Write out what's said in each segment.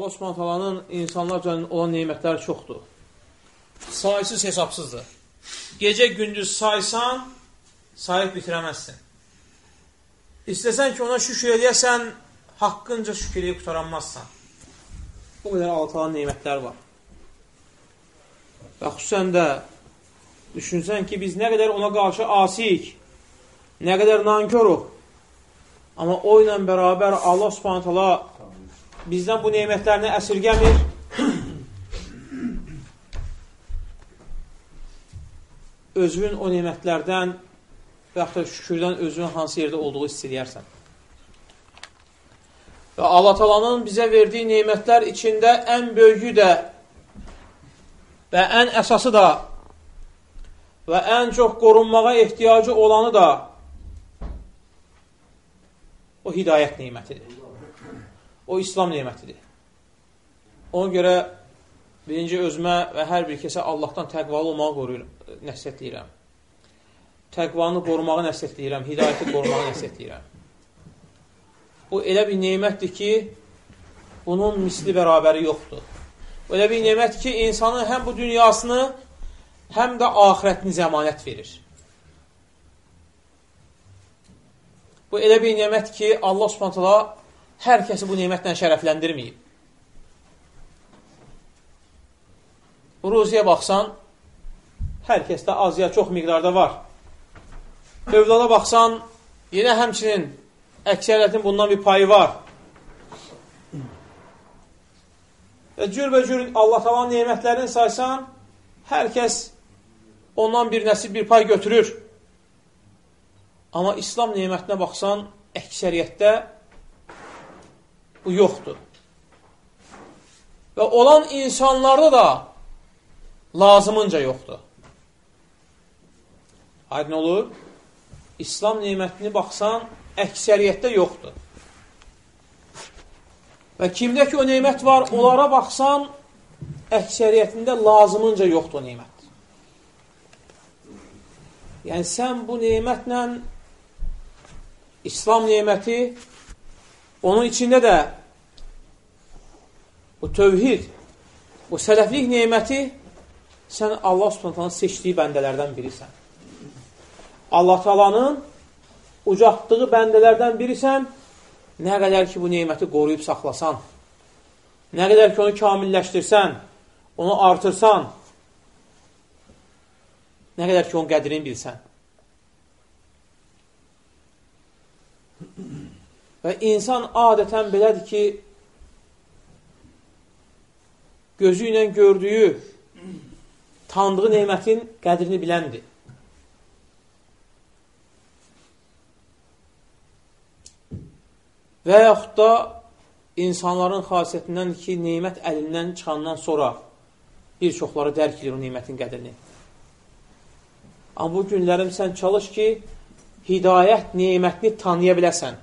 Allah subhantalanın insanlar üçün olan neymətləri çoxdur. Saysız hesabsızdır. Gecə gündüz saysan, sayıb bitirəməzsin. İstəsən ki, ona şükür edəsən, haqqınca şükür edib qutaranmazsan. Bu qədər altalan neymətlər var. Və xüsusən də düşünsən ki, biz nə qədər ona qarşı asiyik, nə qədər nanköruq, amma o ilə bərabər Allah subhanətələ bizdən bu neymətlərini əsirgəmir. Özün o neymətlərdən və yaxud da şükürdən özünün hansı yerdə olduğu hiss edərsən. Və Allah talanın bizə verdiyi neymətlər içində ən böyüyü də və ən əsası da və ən çox qorunmağa ehtiyacı olanı da o hidayət neymətidir. O İslam neymətidir. Ona görə birinci özümə və hər bir kəsə Allahdan təqvalı olmağı qoruyuram, nəsətləyirəm təqvanı qorumağı nəsət deyirəm, hidayəti qorumağı nəsət deyirəm. Bu elə bir neymətdir ki, bunun misli bərabəri yoxdur. Bu elə bir neymətdir ki, insanın həm bu dünyasını, həm də ahirətini zəmanət verir. Bu elə bir neymət ki, Allah subhanətələ hər kəsi bu neymətlə şərəfləndirməyib. Ruziyə baxsan, hər kəsdə az ya çox miqdarda var. Övlada baxsan, yenə həmçinin əksəriyyətin bundan bir payı var. Və cürbəcür Allah talan nemətlərini saysan, hər kəs ondan bir nəsib, bir pay götürür. Amma İslam nemətinə baxsan, əksəriyyətdə bu yoxdur. Və olan insanlarda da lazımınca yoxdur. Aydın olur? İslam neymətini baxsan, əksəriyyətdə yoxdur. Və kimdə ki o neymət var, onlara baxsan, əksəriyyətində lazımınca yoxdur o neymət. Yəni, sən bu neymətlə İslam neyməti, onun içində də bu tövhid, bu sələflik neyməti sən Allah subhanətənin seçdiyi bəndələrdən birisən. Allah talanın ucatdığı bəndələrdən birisən, nə qədər ki, bu neyməti qoruyub saxlasan, nə qədər ki, onu kamilləşdirsən, onu artırsan, nə qədər ki, onun qədrini bilsən. Və insan adətən belədir ki, gözü ilə gördüyü, tanıdığı neymətin qədrini biləndir. Və yaxud da insanların xasiyyətindən ki, neymət əlindən çıxandan sonra bir çoxları dərk edir o neymətin qədrini. Amma bu günlərim sən çalış ki, hidayət neymətini tanıya biləsən.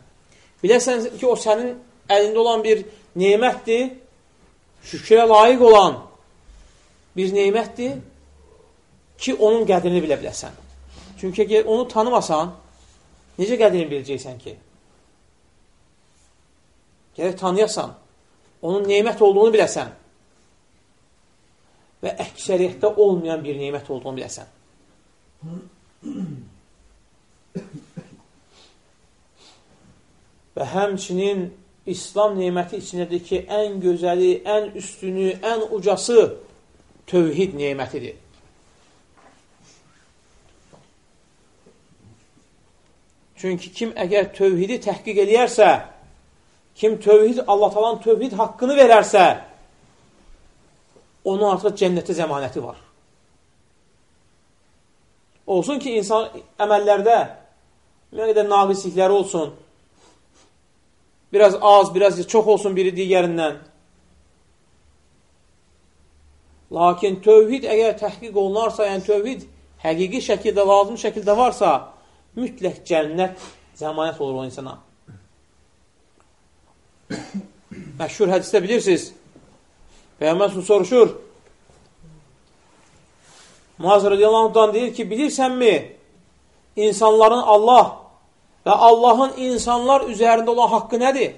Biləsən ki, o sənin əlində olan bir neymətdir, şükrə layiq olan bir neymətdir ki, onun qədrini bilə biləsən. Çünki onu tanımasan, necə qədrini biləcəksən ki? Gərək tanıyasan, onun neymət olduğunu biləsən və əksəriyyətdə olmayan bir neymət olduğunu biləsən. Və həmçinin İslam neyməti içindədir ki, ən gözəli, ən üstünü, ən ucası tövhid neymətidir. Çünki kim əgər tövhidi təhqiq eləyərsə, Kim tövhid, Allah talan tövhid haqqını verərsə, onun artıq cənnətə zəmanəti var. Olsun ki, insan əməllərdə nə qədər naqislikləri olsun, biraz az, biraz çox olsun biri digərindən. Lakin tövhid əgər təhqiq olunarsa, yəni tövhid həqiqi şəkildə, lazım şəkildə varsa, mütləq cənnət zəmanət olur o insana. Məşhur hədisdə bilirsiniz, Peyğəmbər soruşur, Muaz radiyallahu deyir ki, bilirsənmi, insanların Allah və Allahın insanlar üzərində olan haqqı nədir?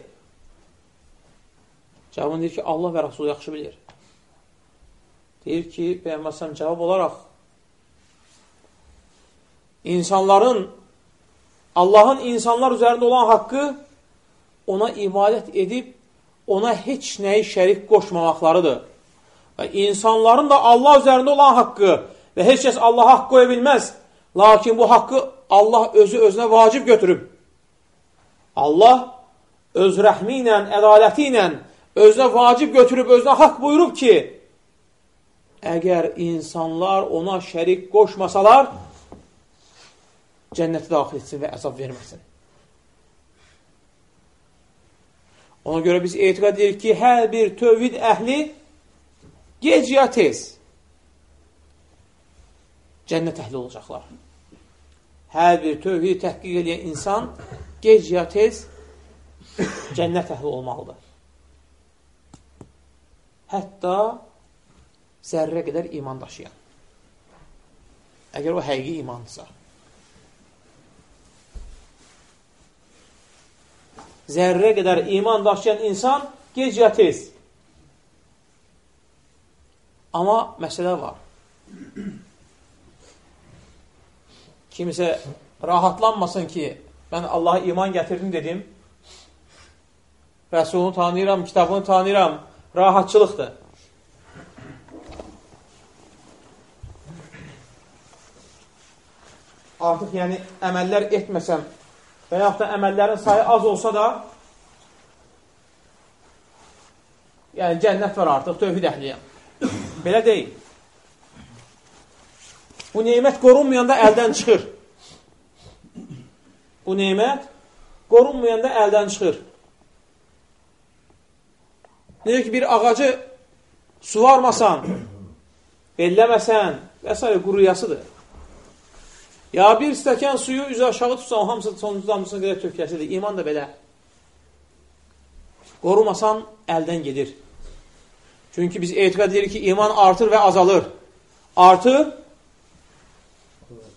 Cavabın deyir ki, Allah və Rasul yaxşı bilir. Deyir ki, bəyənməsəm cavab olaraq insanların Allahın insanlar üzərində olan haqqı ona ibadət edib ona heç nəyi şərik qoşmamaqlarıdır. Və insanların da Allah üzərində olan haqqı və heç kəs Allah haqq qoya bilməz. Lakin bu haqqı Allah özü özünə vacib götürüb. Allah öz rəhmi ilə, ədaləti ilə özünə vacib götürüb, özünə haqq buyurub ki, əgər insanlar ona şərik qoşmasalar, cənnəti daxil etsin və əzab verməsin. Ona görə biz etiqad edirik ki, hər bir tövhid əhli gec ya tez cənnət əhli olacaqlar. Hər bir tövhid təhqiq edən insan gec ya tez cənnət əhli olmalıdır. Hətta zərrə qədər iman daşıyan. Əgər o həqiqi imandırsa. Zərrə qədər iman daşıyan insan gec ya tez. Amma məsələ var. Kimisə rahatlanmasın ki, mən Allaha iman gətirdim dedim, Rəsulunu tanıyıram, kitabını tanıyıram, rahatçılıqdır. Artıq yəni əməllər etməsəm və yaxud da əməllərin sayı az olsa da yəni cənnət var artıq, tövhid əhliyəm. Belə deyil. Bu neymət qorunmayanda əldən çıxır. Bu neymət qorunmayanda əldən çıxır. Deyir ki, bir ağacı suvarmasan, belləməsən və s. quruyasıdır. Ya bir stəkan suyu üzə aşağı tutsan, hamısı sonuncu damcısına qədər tökəsidir. İman da belə. Qorumasan, əldən gedir. Çünki biz etiqat edirik ki, iman artır və azalır. Artır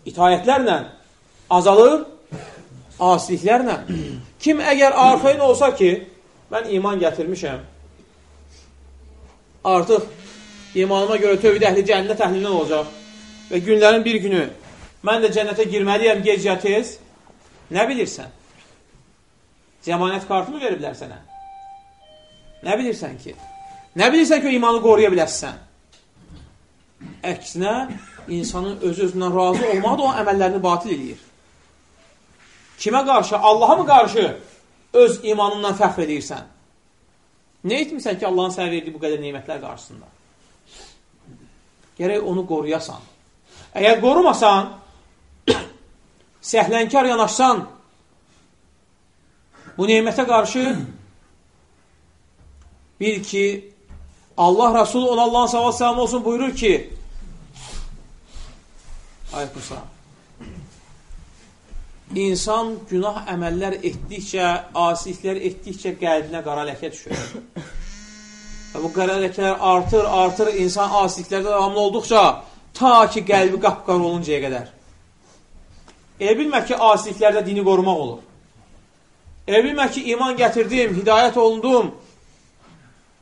itayətlərlə, azalır asiliklərlə. Kim əgər arxayın olsa ki, mən iman gətirmişəm, artıq imanıma görə tövhid əhli cənnət əhlindən olacaq və günlərin bir günü mən də cənnətə girməliyəm gec ya tez, nə bilirsən? Cəmanət kartını veriblər sənə. Nə bilirsən ki? Nə bilirsən ki, o imanı qoruya bilərsən? Əksinə, insanın öz-özündən razı olmağı da o əməllərini batil edir. Kimə qarşı? Allaha mı qarşı öz imanından fəxr edirsən? Nə etmirsən ki, Allahın sənə verdiyi bu qədər neymətlər qarşısında? Gərək onu qoruyasan. Əgər qorumasan, səhlənkar yanaşsan, bu neymətə qarşı bil ki, Allah Rasulü ona Allahın savat salam olsun buyurur ki, Ayqursa, insan günah əməllər etdikcə, asiliklər etdikcə qəlbinə qara ləkə düşür. Və bu qara ləkələr artır, artır insan asiliklərdə davamlı olduqca ta ki qəlbi qapqar oluncaya qədər. Elə bilmək ki, asiliklərdə dini qorumaq olur. Elə bilmək ki, iman gətirdim, hidayət olundum,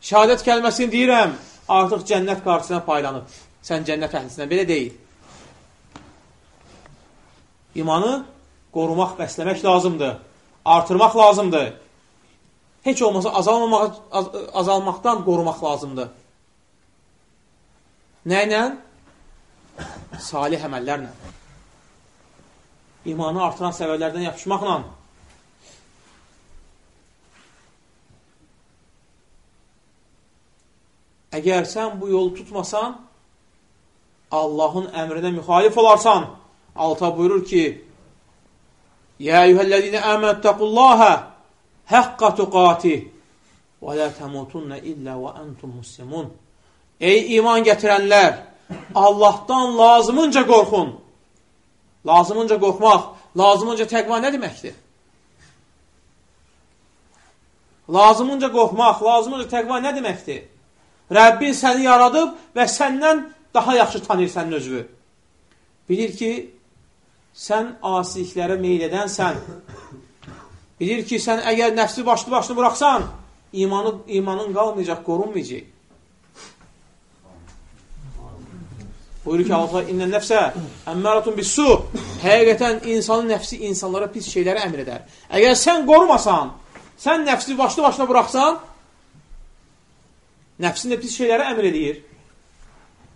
şəhadət kəlməsini deyirəm, artıq cənnət qarşısına paylanıb. Sən cənnət əhlisinə. Belə deyil. İmanı qorumaq, bəsləmək lazımdır. Artırmaq lazımdır. Heç olmasa azalmamaq, az, azalmaqdan qorumaq lazımdır. Nə ilə? Salih əməllərlə. İmanı artıran səbəblərdən yapışmaqla. Əgər sən bu yolu tutmasan, Allahın əmrinə müxalif olarsan, alta buyurur ki, Yə eyyuhəl-ləzine əməttəqullaha həqqa tuqatih və lə təmutunna illə və əntum muslimun. Ey iman gətirənlər, Allahdan lazımınca qorxun. Lazımınca qorxmaq, lazımınca təqva nə deməkdir? Lazımınca qorxmaq, lazımınca təqva nə deməkdir? Rəbbin səni yaradıb və səndən daha yaxşı tanıyır sənin özünü. Bilir ki, sən asiliklərə meyl edənsən, bilir ki, sən əgər nəfsi başlı başını buraxsan, imanı, imanın qalmayacaq, qorunmayacaq. Buyurur ki, Allah innə nəfsə əmməratun bis su. Həqiqətən insanın nəfsi insanlara pis şeyləri əmr edər. Əgər sən qorumasan, sən nəfsi başlı başına buraxsan, nəfsin də pis şeyləri əmr edir.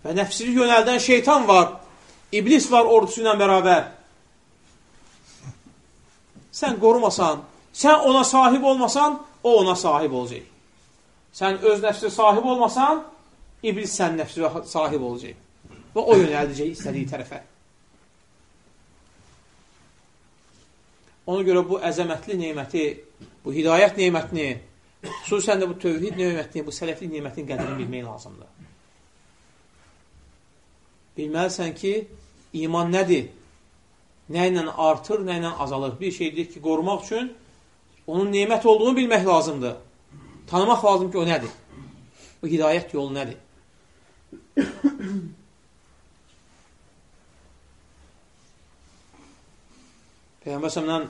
Və nəfsini yönəldən şeytan var, iblis var ordusu ilə bərabər. Sən qorumasan, sən ona sahib olmasan, o ona sahib olacaq. Sən öz nəfsi sahib olmasan, iblis sən nəfsi sahib olacaq və o yönəldəcək istədiyi tərəfə. Ona görə bu əzəmətli neyməti, bu hidayət neymətini, xüsusən də bu tövhid neymətini, bu sələfli neymətin qədrini bilmək lazımdır. Bilməlisən ki, iman nədir? Nə ilə artır, nə ilə azalır? Bir şeydir ki, qorumaq üçün onun neymət olduğunu bilmək lazımdır. Tanımaq lazım ki, o nədir? Bu hidayət yolu nədir? Peyğəmbər səmdən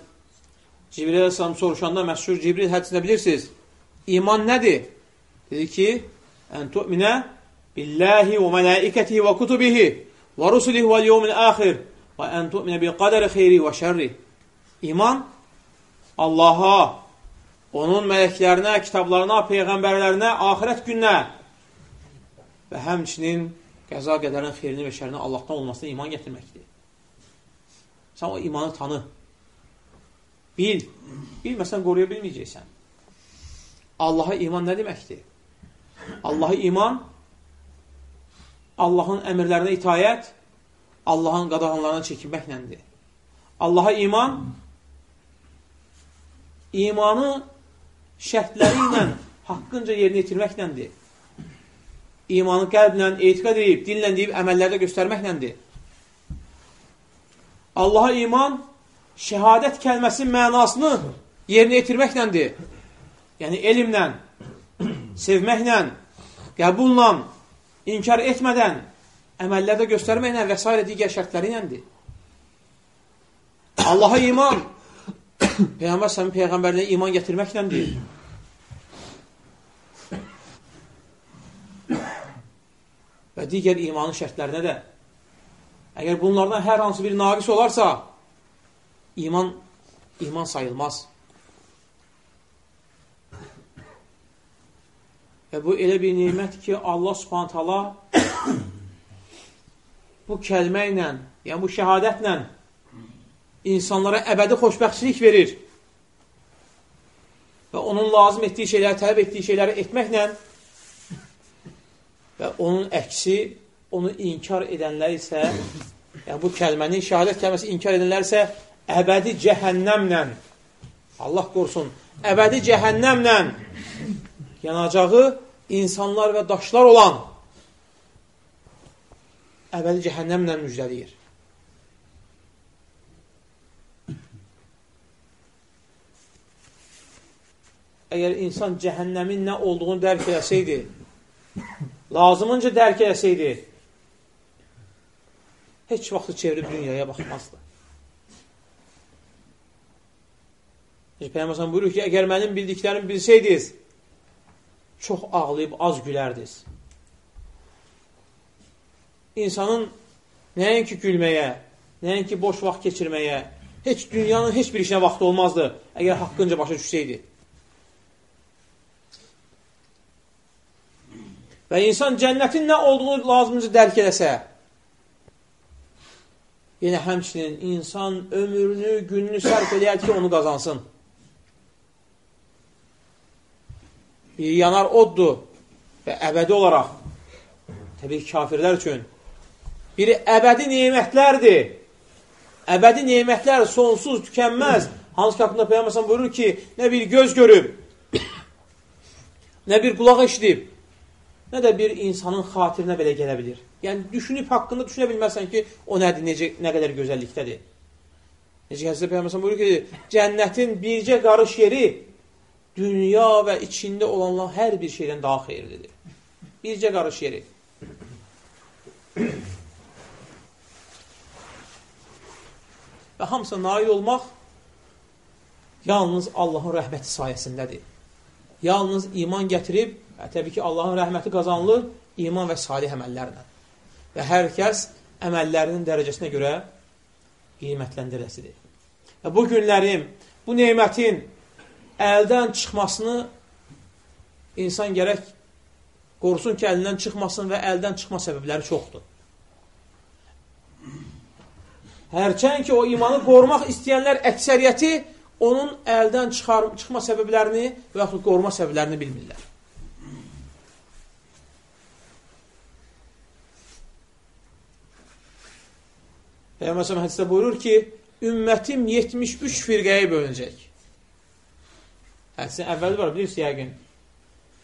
Cibril əleyhissalam soruşanda məşhur Cibril hədisində bilirsiniz. İman nədir? Dedi ki, ən tu'minə billahi və mələikətihi və kutubihi və rusulihi və yevmil axir və ən tu'minə bil qədəri xeyri və şərri. İman Allaha, onun mələklərinə, kitablarına, peyğəmbərlərinə, axirət gününə və həmçinin qəza qədərin xeyrini və şərini Allahdan olmasına iman gətirməkdir. Sən o imanı tanı. Bil. Bilməsən qoruya bilməyəcəksən. Allaha iman nə deməkdir? Allaha iman Allahın əmrlərinə itayət, Allahın qadağanlarına çəkinməkləndir. Allaha iman imanı şərtləri ilə haqqınca yerinə yetirməkləndir. İmanı qəlblə etiqad edib, dinlə deyib, əməllərdə göstərməkləndir. Allaha iman şəhadət kəlməsinin mənasını yerinə yetirməkləndir. Yəni, elmlə, sevməklə, qəbulla, inkar etmədən, əməllərdə göstərməklə və s. digər şərtləri iləndir. Allaha iman, Peyğəmbər səmin Peyğəmbərliyə iman gətirməkləndir. Və digər imanın şərtlərinə də, əgər bunlardan hər hansı bir naqis olarsa, iman iman sayılmaz. Və bu elə bir nimət ki, Allah subhanət hala bu kəlmə ilə, yəni bu şəhadətlə insanlara əbədi xoşbəxtçilik verir və onun lazım etdiyi şeyləri, tələb etdiyi şeyləri etməklə və onun əksi, onu inkar edənlər isə, yəni bu kəlməni, şəhadət kəlməsi inkar edənlər isə əbədi cəhənnəmlə, Allah qorusun, əbədi cəhənnəmlə yanacağı insanlar və daşlar olan əbədi cəhənnəmlə müjdəliyir. Əgər insan cəhənnəmin nə olduğunu dərk eləsəydi, lazımınca dərk eləsəydi, heç vaxtı çevirib dünyaya baxmazdı. Peyğəmbər buyurur ki, əgər mənim bildiklərimi bilsəydiniz, çox ağlayıb az gülərdiniz. İnsanın nəinki gülməyə, nəinki boş vaxt keçirməyə, heç dünyanın heç bir işinə vaxtı olmazdı, əgər haqqınca başa düşsəydi. Və insan cənnətin nə olduğunu lazımcı dərk eləsə, yenə həmçinin insan ömrünü, gününü sərf eləyər ki, onu qazansın. bir yanar oddur və əbədi olaraq, təbii ki, kafirlər üçün, biri əbədi neymətlərdir. Əbədi neymətlər sonsuz, tükənməz. Hansı ki, haqqında Peyyəməsən buyurur ki, nə bir göz görüb, nə bir qulaq eşidib, nə də bir insanın xatirinə belə gələ bilir. Yəni, düşünüb haqqında düşünə bilməzsən ki, o nədir, necə, nə qədər gözəllikdədir. Necə Həzrət Peyyəməsən buyurur ki, cənnətin bircə qarış yeri dünya və içində olanlar hər bir şeydən daha xeyirlidir. Bircə qarış yeri. Və hamısına nail olmaq yalnız Allahın rəhməti sayəsindədir. yalnız iman gətirib, və təbii ki, Allahın rəhməti qazanılır iman və salih əməllərlə. Və hər kəs əməllərinin dərəcəsinə görə qiymətləndirəsidir. Və bu günlərim, bu neymətin əldən çıxmasını insan gərək qorusun ki, əlindən çıxmasın və əldən çıxma səbəbləri çoxdur. Hərçən ki, o imanı qorumaq istəyənlər əksəriyyəti onun əldən çıxar, çıxma səbəblərini və yaxud qoruma səbəblərini bilmirlər. Peyğəmbər hədisdə buyurur ki, ümmətim 73 firqəyə bölünəcək. Hədisin əvvəli var, bilirsiniz yəqin.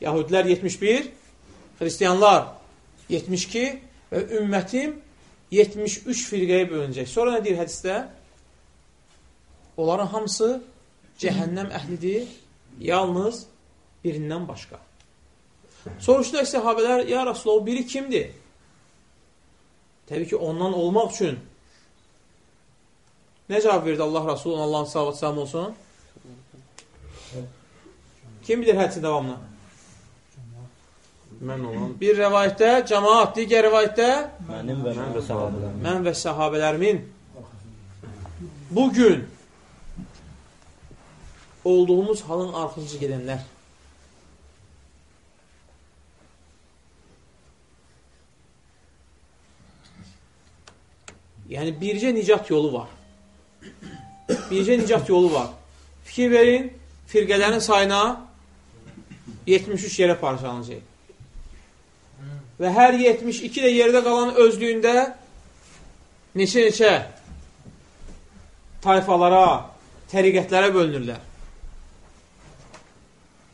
Yahudilər 71, Hristiyanlar 72 və ümmətim 73 firqəyə bölünəcək. Sonra nə deyir hədisdə? Onların hamısı cəhənnəm əhlidir, yalnız birindən başqa. Soruşdular səhabələr, ya Rasulullah, biri kimdir? Təbii ki, ondan olmaq üçün nə cavab verdi Allah Rasulun, Allahın salavat salam olsun? Kim bilir hədsin davamını? Mən olan. Bir rəvayətdə cəmaat, digər rəvayətdə Mənim və mən və sahabələrim. mən və səhabələrimin bugün olduğumuz halın arxıncı gedənlər. Yəni, bircə nicat yolu var. Bircə nicat yolu var. Fikir verin, firqələrin sayına 73 yerə parçalanacaq. Və hər 72 də yerdə qalan özlüyündə neçə-neçə tayfalara, təriqətlərə bölünürlər.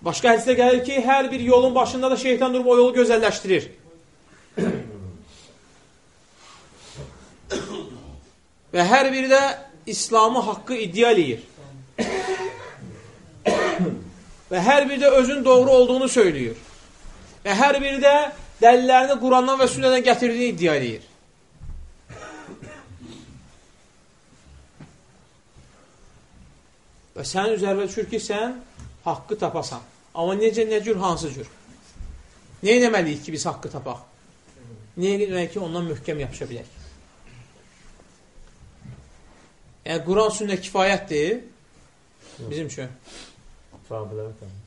Başqa hədisdə gəlir ki, hər bir yolun başında da şeytan durub o yolu gözəlləşdirir. Və hər biri də İslamı haqqı iddia eləyir. Və hər biri də özün doğru olduğunu söylüyor. Və hər biri də dəlillərini Qurandan və sünnədən gətirdiyini iddia edir. Və sənin üzərində düşür ki, sən haqqı tapasan. Amma necə, nə cür, hansı cür? Nə eləməliyik ki, biz haqqı tapaq? Nə eləməliyik ki, ondan möhkəm yapışa bilək? Yəni, Quran sünnə kifayətdir bizim üçün. Sahabələr təmin.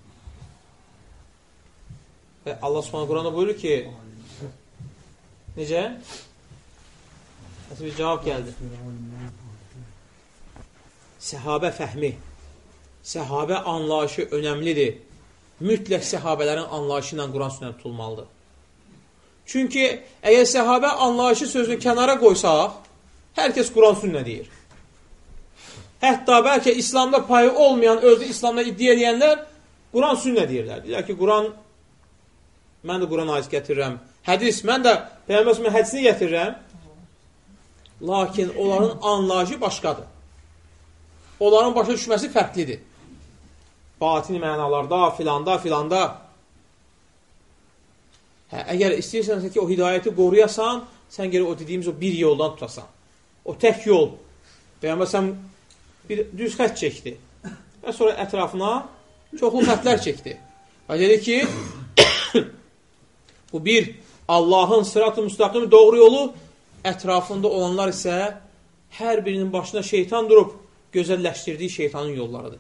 Və Allah Subhanahu Quranda buyurur ki, necə? Nəsə bir cavab gəldi. Səhabə fəhmi, səhabə anlayışı önəmlidir. Mütləq səhabələrin anlayışı ilə Quran sünnə tutulmalıdır. Çünki əgər səhabə anlayışı sözünü kənara qoysaq, hər kəs Quran sünnə deyir. Hətta bəlkə İslamda payı olmayan, özü İslamda iddia edənlər Quran sünnə deyirlər. Deyirlər ki, Quran mən də Quran ayəsi gətirirəm. Hədis, mən də Peyğəmbər hədisini gətirirəm. Lakin onların anlayışı başqadır. Onların başa düşməsi fərqlidir. Batini mənalarda, filanda, filanda. Hə, əgər istəyirsənsə ki, o hidayəti qoruyasan, sən gələ o dediyimiz o bir yoldan tutasan. O tək yol. Peyğəmbər bir düz xət çəkdi. Və sonra ətrafına çoxlu xətlər çəkdi. Və dedi ki, bu bir Allahın sırat-ı müstəqim doğru yolu, ətrafında olanlar isə hər birinin başına şeytan durub gözəlləşdirdiyi şeytanın yollarıdır.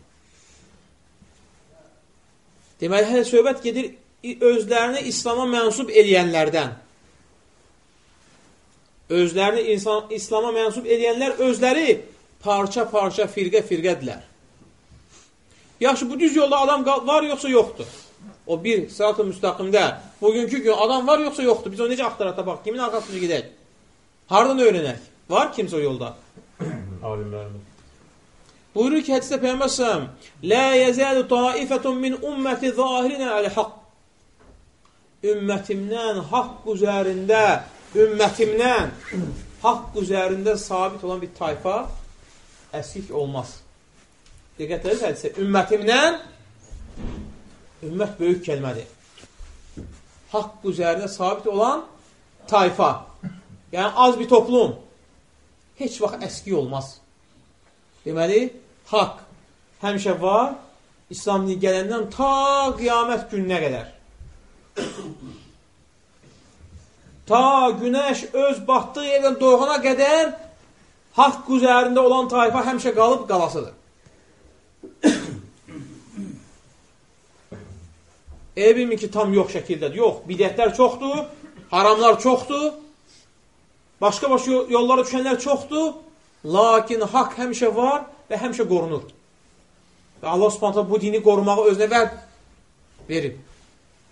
Deməli, hələ söhbət gedir özlərini İslama mənsub eləyənlərdən. Özlərini insan, İslama mənsub eləyənlər özləri parça-parça, firqə-firqədirlər. Yaxşı, bu düz yolda adam var yoxsa yoxdur? O bir sırat-ı müstəqimdə bugünkü gün adam var yoxsa yoxdur? Biz onu necə axtara tapaq? Kimin arxasında gedək? Hardan öyrənək? Var kimsə o yolda? Alimlərimiz. Buyurur ki, hədisdə Peyğəmbər Lə yəzəlu taifətun min ümməti zahirinə əl-haqq Ümmətimdən haqq üzərində ümmətimdən haqq üzərində sabit olan bir tayfa əsik olmaz. Diqqət edin hədisə. Ümmətimdən ümmət böyük kəlmədir. Haqq üzərində sabit olan tayfa. Yəni, az bir toplum heç vaxt əski olmaz. Deməli, haqq həmişə var İslam dini gələndən ta qiyamət gününə qədər. ta günəş öz batdığı yerdən doğana qədər haqq üzərində olan tayfa həmişə qalıb qalasıdır. Elə bilmin ki, tam yox şəkildədir. Yox, bidətlər çoxdur, haramlar çoxdur, başqa-başqa yollara düşənlər çoxdur, lakin haqq həmişə var və həmişə qorunur. Və Allah subhanətə bu dini qorumağı özünə vəd verib.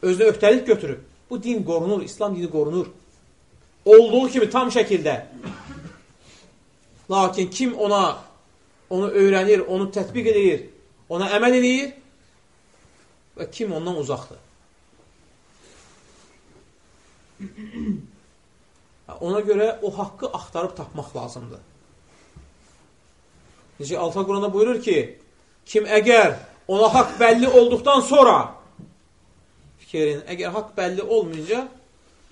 Özünə öhdəlik götürüb. Bu din qorunur, İslam dini qorunur. Olduğu kimi tam şəkildə. Lakin kim ona onu öyrənir, onu tətbiq edir, ona əməl edir, və kim ondan uzaqdır. Ona görə o haqqı axtarıb tapmaq lazımdır. Necə Alta Quranda buyurur ki, kim əgər ona haqq bəlli olduqdan sonra fikrin, əgər haqq bəlli olmayınca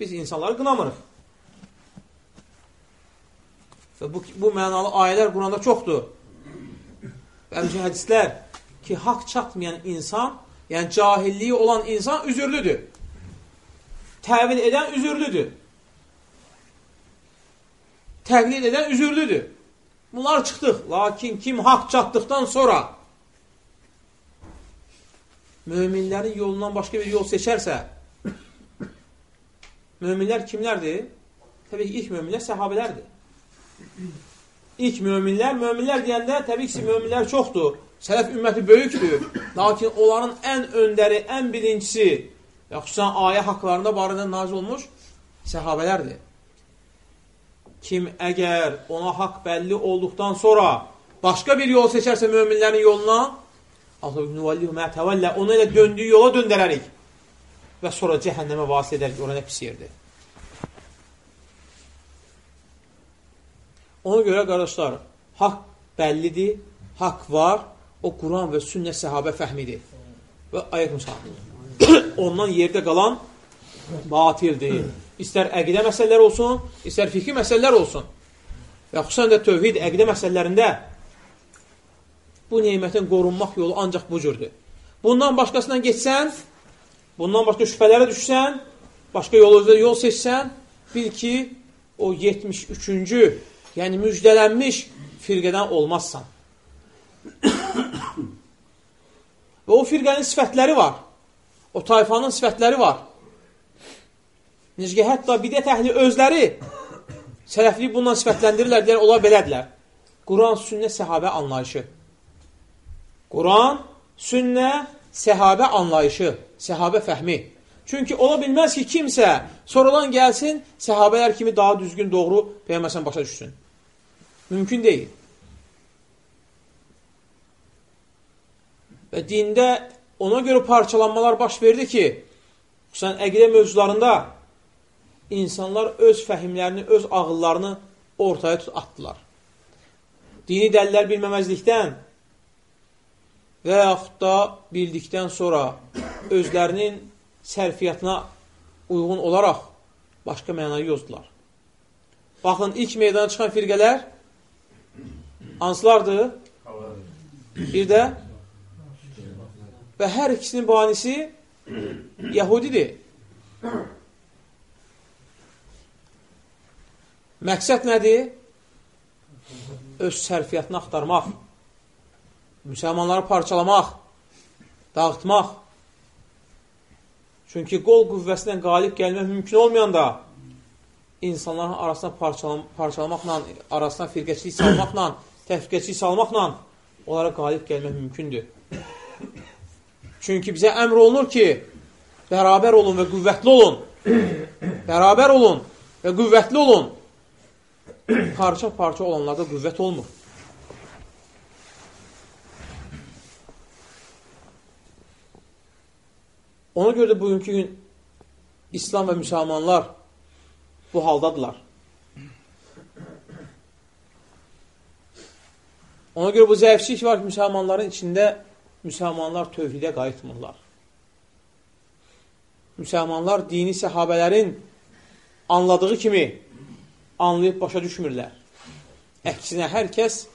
biz insanları qınamırıq. Və bu, bu mənalı ayələr Quranda çoxdur. Və həmçin hədislər ki, haqq çatmayan insan Yəni, cahilliyi olan insan üzürlüdür. Təvil edən üzürlüdür. Təqlid edən üzürlüdür. Bunlar çıxdıq. Lakin kim haqq çatdıqdan sonra möminlərin yolundan başqa bir yol seçərsə, möminlər kimlərdir? Təbii ki, ilk möminlər səhabələrdir. İlk möminlər, möminlər deyəndə təbii ki, möminlər çoxdur. Sələf ümməti böyükdür. Lakin onların ən öndəri, ən birincisi və xüsusən ayə haqlarında barədə nazil olmuş səhabələrdir. Kim əgər ona haqq bəlli olduqdan sonra başqa bir yol seçərsə möminlərin yoluna, Allah nüvəllihu mə təvəllə, onu elə döndüyü yola döndərərik və sonra cəhənnəmə vasil edərik, orada pis yerdir. Ona görə, qardaşlar, haqq bəllidir, haqq var, o Quran və sünnə səhabə fəhmidir. Və ayət. Ondan yerdə qalan batildir. İstər əqidə məsələlər olsun, istər fikri məsələlər olsun. Və xüsusən də tövhid, əqidə məsələlərində bu neymətin qorunmaq yolu ancaq bu cürdür. Bundan başqasından geçsən, bundan başqa şübhələrə düşsən, başqa yol yol seçsən, bil ki, o 73-cü, yəni müjdələnmiş firqədən olmazsan. Və o firqənin sifətləri var. O tayfanın sifətləri var. Necə ki, hətta bidət əhli özləri sələfliyi bundan sifətləndirirlər, deyər, ola belədirlər. Quran, sünnə, səhabə anlayışı. Quran, sünnə, səhabə anlayışı, səhabə fəhmi. Çünki ola bilməz ki, kimsə sonradan gəlsin, səhabələr kimi daha düzgün, doğru Peyyəməsən başa düşsün. Mümkün deyil. Və dində ona görə parçalanmalar baş verdi ki, xüsusən əqidə mövzularında insanlar öz fəhimlərini, öz ağıllarını ortaya atdılar. Dini dəlilər bilməməzlikdən və yaxud da bildikdən sonra özlərinin sərfiyyatına uyğun olaraq başqa mənayı yozdular. Baxın, ilk meydana çıxan firqələr hansılardır? Bir də Və hər ikisinin banisi Yahudidir. Məqsəd nədir? Öz sərfiyyatını axtarmaq, müsəlmanları parçalamaq, dağıtmaq. Çünki qol qüvvəsindən qalib gəlmək mümkün olmayanda insanların arasına parçalam parçalamaqla, arasına firqəçilik salmaqla, təfriqəçilik salmaqla onlara qalib gəlmək mümkündür. Çünki bizə əmr olunur ki, bərabər olun və qüvvətli olun. Bərabər olun və qüvvətli olun. Parça-parça olanlarda qüvvət olmur. Ona görə də bugünkü gün İslam və müsəlmanlar bu haldadılar. Ona görə bu zəifçilik var ki, müsəlmanların içində müsəlmanlar tövhidə qayıtmırlar. Müsəlmanlar dini səhabələrin anladığı kimi anlayıb başa düşmürlər. Əksinə, hər kəs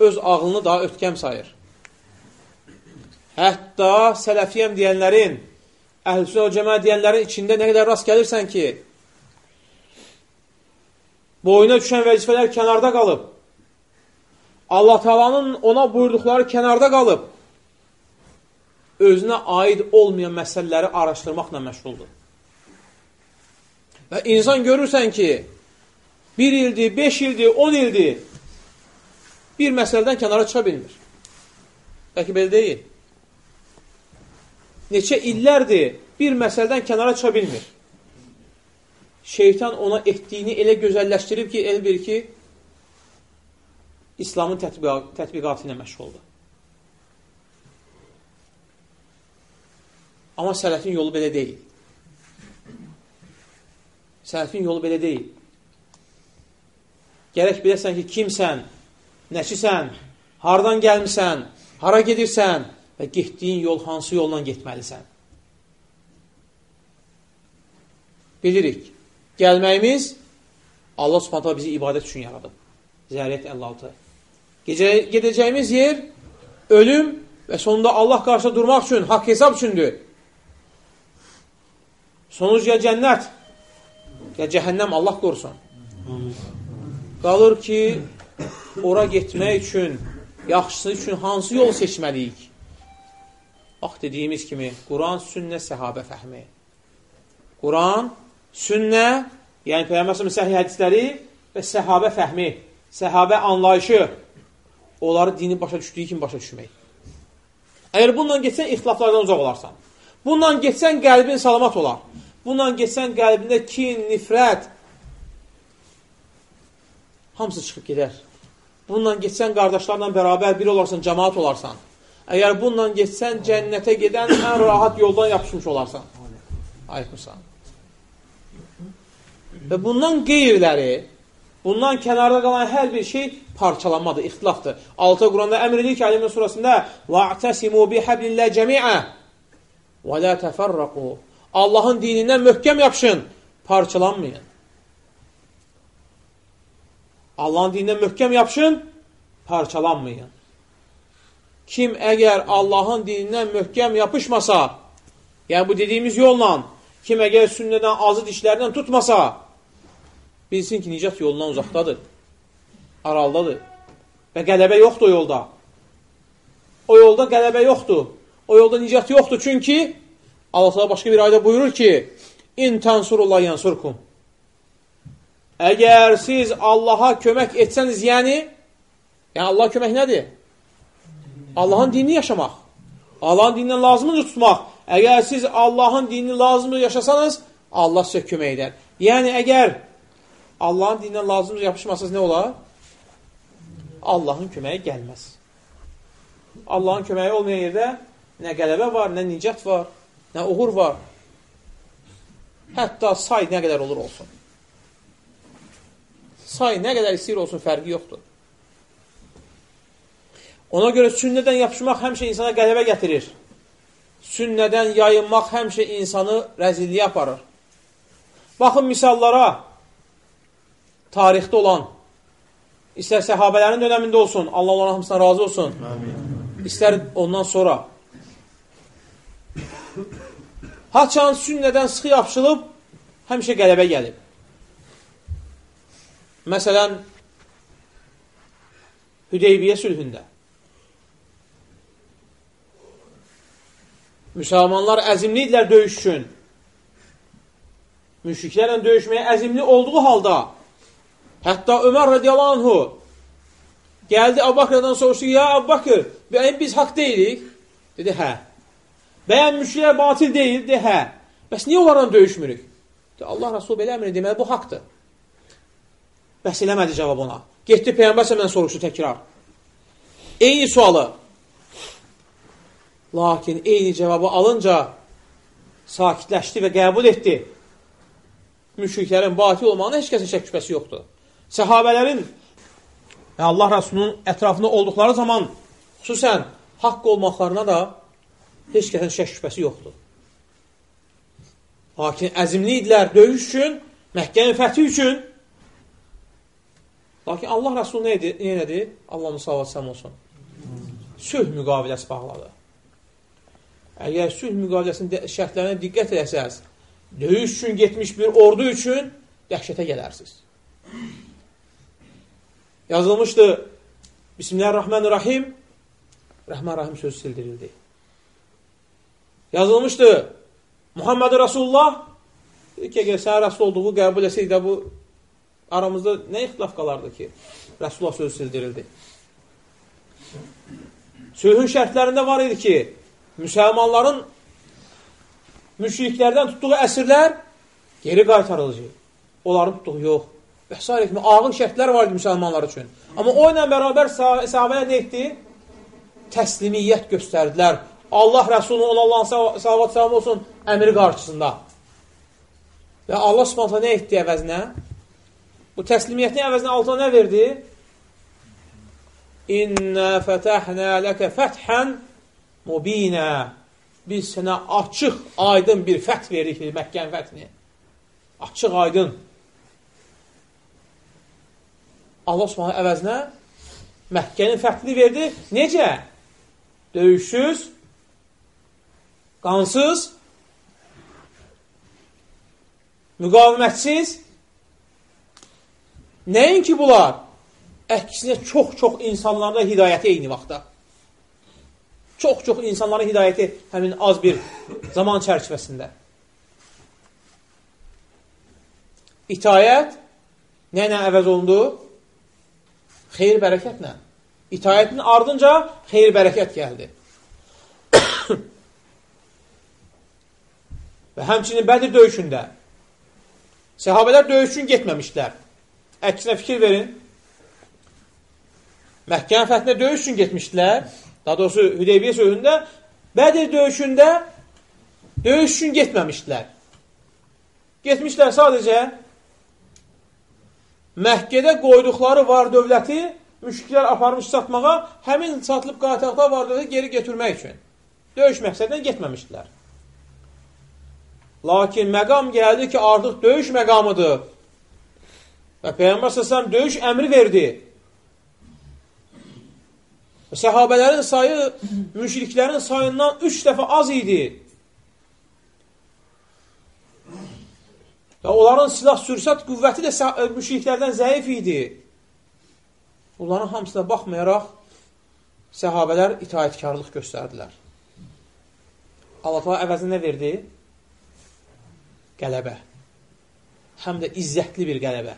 öz ağlını daha ötkəm sayır. Hətta sələfiyəm deyənlərin, əhl-i cəmə deyənlərin içində nə qədər rast gəlirsən ki, boyuna düşən vəzifələr kənarda qalıb, Allah talanın ona buyurduqları kənarda qalıb, özünə aid olmayan məsələləri araşdırmaqla məşğuldur. Və insan görürsən ki, bir ildir, beş ildir, on ildir, bir məsələdən kənara çıxa bilmir. Bəlkə belə deyil. Neçə illərdir bir məsələdən kənara çıxa bilmir. Şeytan ona etdiyini elə gözəlləşdirib ki, el bir ki, İslamın tətbiqatı ilə məşğuldur. Amma sələfin yolu belə deyil. Sələfin yolu belə deyil. Gərək biləsən ki, kimsən, nəçisən, hardan gəlmirsən, hara gedirsən və getdiyin yol hansı yolla getməlisən. Bilirik, gəlməyimiz Allah subhanətə bizi ibadət üçün yaradıb. Zəriyyət 56. Gecə, gedəcəyimiz yer ölüm və sonunda Allah qarşıda durmaq üçün, haqq hesab üçündür. Sonuc ya cənnət, ya cəhənnəm Allah qorusun. Qalır ki, ora getmək üçün, yaxşısı üçün hansı yol seçməliyik? Bax, dediyimiz kimi, Quran, sünnə, səhabə fəhmi. Quran, sünnə, yəni Peyyəməsəmin səhih hədisləri və səhabə fəhmi, səhabə anlayışı, onları dini başa düşdüyü kimi başa düşmək. Əgər bununla getsən, ixtilaflardan uzaq olarsan. Bununla getsən, qəlbin salamat olar. Bununla getsən, qəlbində kin, nifrət, hamısı çıxıb gedər. Bununla getsən, qardaşlarla bərabər bir olarsan, cəmaat olarsan. Əgər bununla getsən, cənnətə gedən ən rahat yoldan yapışmış olarsan. Ayıqmısan. Və bundan qeyirləri, bundan kənarda qalan hər bir şey parçalanmadır, ixtilafdır. Altı Quranda əmr edir ki, Əlimin surasında وَاعْتَسِمُوا بِحَبْلِ اللَّهِ جَمِيعًا وَلَا تَفَرَّقُوا Allahın dinindən möhkəm yapışın, parçalanmayın. Allahın dinindən möhkəm yapışın, parçalanmayın. Kim əgər Allahın dinindən möhkəm yapışmasa, yəni bu dediyimiz yolla, kim əgər sünnədən azı dişlərdən tutmasa, bilsin ki, nicat yolundan uzaqdadır, araldadır və qələbə yoxdur o yolda. O yolda qələbə yoxdur. O yolda nicat yoxdur. Çünki Allah Teala başqa bir ayda buyurur ki: "İn tansurullah yansurkum." Əgər siz Allaha kömək etsəniz, yəni yəni Allah kömək nədir? Allahın dinini yaşamaq. Allahın dinindən lazımdır tutmaq. Əgər siz Allahın dinini lazımdır yaşasanız, Allah sizə kömək edər. Yəni əgər Allahın dinindən lazımdır yapışmasanız nə olar? Allahın köməyi gəlməz. Allahın köməyi olmayan yerdə nə qələbə var, nə nicat var nə uğur var. Hətta say nə qədər olur olsun. Say nə qədər istəyir olsun, fərqi yoxdur. Ona görə sünnədən yapışmaq həmişə insana qələbə gətirir. Sünnədən yayınmaq həmişə insanı rəzilliyə aparır. Baxın misallara, tarixdə olan, istər səhabələrin dönəmində olsun, Allah onların hamısına razı olsun, Amin. istər ondan sonra, Haçan sünnədən sıxı yapışılıb, həmişə qələbə gəlib. Məsələn, Hüdeybiyyə sülhündə. Müsəlmanlar əzimli idilər döyüş üçün. Müşriklərlə döyüşməyə əzimli olduğu halda, hətta Ömər radiyallahu anhu gəldi Abbaqırdan soruşdu, ya Abbaqır, biz haqq deyilik. Dedi, hə. Bəyən müşriklər batil deyil, de, hə. Bəs niyə onlarla döyüşmürük? De, Allah Rasulü belə əmr deməli, bu haqdır. Bəs eləmədi cavab ona. Getdi Peyyambər səmdən soruşdu təkrar. Eyni sualı. Lakin eyni cavabı alınca sakitləşdi və qəbul etdi. Müşriklərin batil olmağına heç kəsin şək şübhəsi yoxdur. Səhabələrin və Allah Rasulunun ətrafında olduqları zaman xüsusən haqq olmaqlarına da heç kəsin şək şübhəsi yoxdur. Lakin əzimli idilər döyüş üçün, Məkkənin fəthi üçün. Lakin Allah Rəsulü nə, nə elədi? Allahın salavat səm olsun. Sülh müqaviləsi bağladı. Əgər sülh müqaviləsinin şərtlərinə diqqət edəsəz, döyüş üçün getmiş bir ordu üçün dəhşətə gələrsiniz. Yazılmışdı Bismillahirrahmanirrahim Rəhman Rahim sözü sildirildi. Yazılmışdı Muhammed Rasulullah dedi ki, əgər sənə Rasul olduğu qəbul etsəydi, bu aramızda nə ixtilaf qalardı ki, Rasulullah sözü sildirildi. Sülhün şərtlərində var idi ki, müsəlmanların müşriklərdən tutduğu əsirlər geri qaytarılacaq. Onların tutduğu yox. Və s. ağır şərtlər var idi müsəlmanlar üçün. Amma o ilə bərabər sahabələr nə etdi? Təslimiyyət göstərdilər. Allah Rəsulunun Allahın salavat salam olsun əmri qarşısında. Və Allah subhanətə nə etdi əvəzinə? Bu təslimiyyətin əvəzinə altına nə verdi? İnnə fətəhnə ləkə fəthən mubinə. Biz sənə açıq, aydın bir fəth verdik Məkkən fəthini. Açıq, aydın. Allah subhanə əvəzinə Məkkənin fəthini verdi. Necə? Döyüşsüz, qansız, müqavimətsiz. Nəinki bunlar? Əksinə çox-çox insanlarda hidayəti eyni vaxtda. Çox-çox insanların hidayəti həmin az bir zaman çərçivəsində. İtayət nə ilə əvəz olundu? Xeyir bərəkətlə. İtayətin ardınca xeyir bərəkət gəldi. Və həmçinin Bədir döyüşündə səhabələr döyüş üçün getməmişlər. Əksinə fikir verin. Məkkənin fəthində döyüş üçün getmişdilər. Daha doğrusu Hüdeybiyyə sözündə Bədir döyüşündə döyüş üçün getməmişdilər. Getmişlər sadəcə Məhkədə qoyduqları var dövləti müşriklər aparmış satmağa, həmin satılıb qaytaqda var dövləti geri götürmək üçün. Döyüş məqsədlə getməmişdilər. Lakin məqam gəldi ki, artıq döyüş məqamıdır. Və Peyğəmbər səsəm döyüş əmri verdi. Səhabələrin sayı müşriklərin sayından üç dəfə az idi. Və onların silah sürsət qüvvəti də e, müşriklərdən zəif idi. Bunların hamısına baxmayaraq səhabələr itaətkarlıq göstərdilər. Allah təala əvəzinə verdi? Qələbə. Həm də izzətli bir qələbə.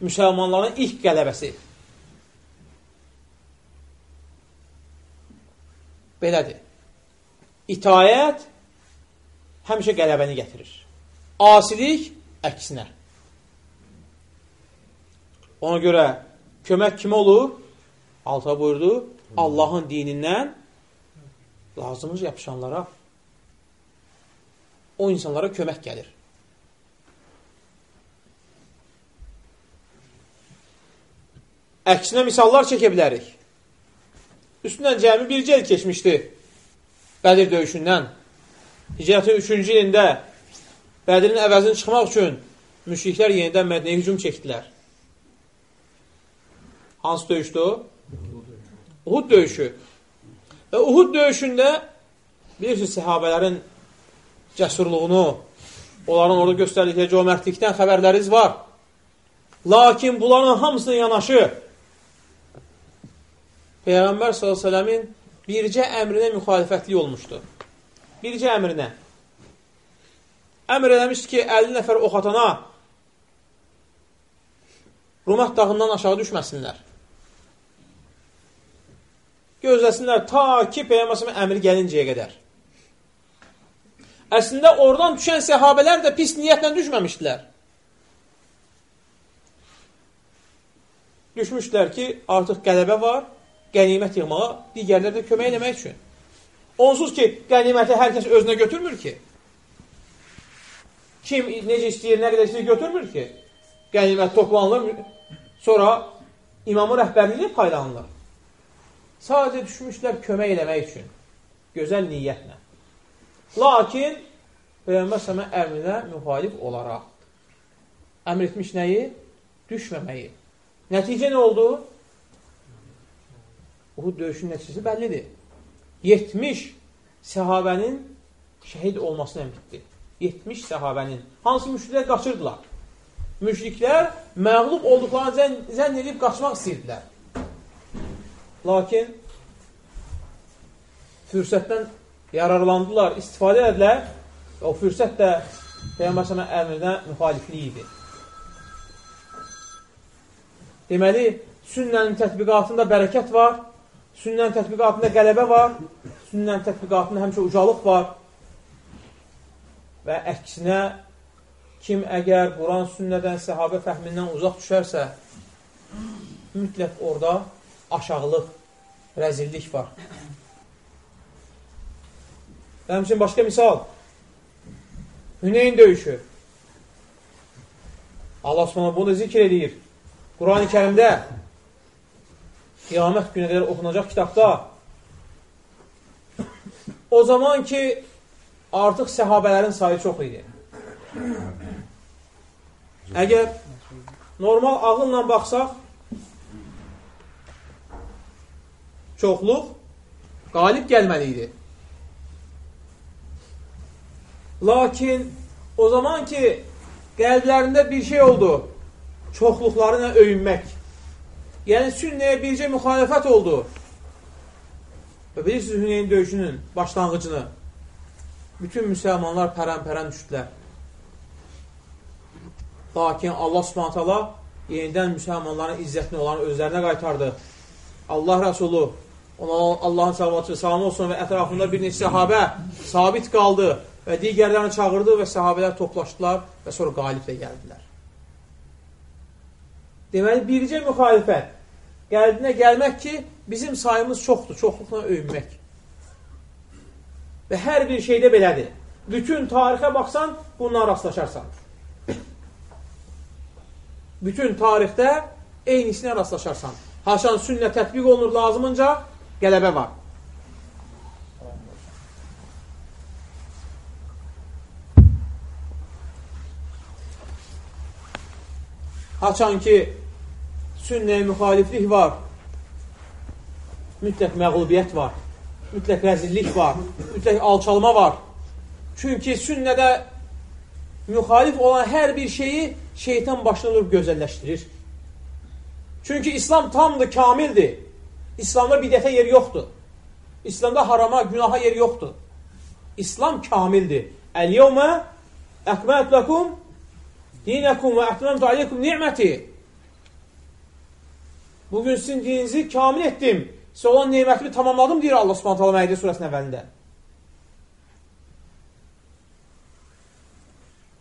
Müsəlmanların ilk qələbəsi. Belədir. İtayət həmişə qələbəni gətirir. Asilik əksinə. Ona görə kömək kim olur? Alta buyurdu, Allahın dinindən lazımız yapışanlara, o insanlara kömək gəlir. Əksinə misallar çəkə bilərik. Üstündən cəmi bir cəl keçmişdi Bədir döyüşündən. Hicrətin 3-cü ilində Bədirin əvəzini çıxmaq üçün müşriklər yenidən Mədinəyə hücum çəkdilər. Hansı döyüşdü o? Uhud döyüşü. Və Uhud döyüşündə bilirsiniz, səhabələrin cəsurluğunu, onların orada göstərdikləri cömərtlikdən xəbərləriniz var. Lakin bunların hamısına yanaşı Peyğəmbər s.ə.v-in bircə əmrinə müxalifətli olmuşdu. Bircə əmrinə əmr eləmişdi ki, 50 nəfər ox atana Rumat dağından aşağı düşməsinlər. Gözləsinlər ta ki, Peyyəməsəmə əmri gəlincəyə qədər. Əslində, oradan düşən səhabələr də pis niyyətlə düşməmişdilər. Düşmüşdilər ki, artıq qələbə var, qənimət yığmağa, digərlər də kömək eləmək üçün. Onsuz ki, qəniməti hər kəs özünə götürmür ki. Kim necə istəyir, nə qədər istəyir götürmür ki. Qənimət toplanılır, sonra imamın rəhbərliyi paylanılır. Sadəcə düşmüşlər kömək eləmək üçün. Gözəl niyyətlə. Lakin Peyğəmbər sələmə əmrinə müxalif olaraq əmr etmiş nəyi? Düşməməyi. Nəticə nə oldu? Uhud döyüşün nəticəsi bəllidir. 70 səhabənin şəhid olmasına bitdi. 70 səhabənin. Hansı müşriklər qaçırdılar? Müşriklər məğlub olduqlarını zənn, zənn edib qaçmaq istəyirdilər. Lakin fürsətdən yararlandılar, istifadə edilər və o fürsət də Peyyambər sənə əmrinə müxaliflik idi. Deməli, sünnənin tətbiqatında bərəkət var, sünnənin tətbiqatında qələbə var, sünnənin tətbiqatında həmişə ucalıq var və əksinə kim əgər Quran sünnədən, səhabə fəhmindən uzaq düşərsə, mütləq orada aşağılıq, rəzillik var. Və həmçin başqa misal, Hüneyn döyüşü. Allah Subhanahu bunu zikr edir. Quran-ı Kərimdə qiyamət günə qədər oxunacaq kitabda o zaman ki artıq səhabələrin sayı çox idi. Əgər normal ağılla baxsaq çoxluq qalib gəlməli idi. Lakin o zaman ki qəlblərində bir şey oldu, çoxluqlarına öyünmək. Yəni sünnəyə bircə müxalifət oldu. Və bilirsiniz Hüneyn döyüşünün başlanğıcını. Bütün müsəlmanlar pərən-pərən düşdülər. Lakin Allah subhanətələ yenidən müsəlmanların izzətini olan özlərinə qaytardı. Allah Rəsulu, ona Allahın salavatı salamı olsun və ətrafında bir neçə sahabə sabit qaldı və digərlərini çağırdı və sahabələr toplaşdılar və sonra qalib də gəldilər. Deməli, biricə müxalifət qəlbinə gəlmək ki, bizim sayımız çoxdur, çoxluqla öyünmək. Və hər bir şeydə belədir. Bütün tarixə baxsan, bundan rastlaşarsan. Bütün tarixdə eynisinə rastlaşarsan. Haşan sünnə tətbiq olunur lazımınca qələbə var. Haçan ki, sünnəyə müxaliflik var, mütləq məğlubiyyət var, mütləq rəzillik var, mütləq alçalma var. Çünki sünnədə müxalif olan hər bir şeyi şeytan başına durub gözəlləşdirir. Çünki İslam tamdır, kamildir. İslamda bidətə yer yoxdur. İslamda harama, günaha yer yoxdur. İslam kamildir. Əl-yevmə əkmət ləkum dinəkum və əhtiməmtu aleykum ni'məti. Bugün sizin dininizi kamil etdim. Sizə olan neymətimi tamamladım, deyir Allah subhanət hala Məidə surəsinin əvvəlində.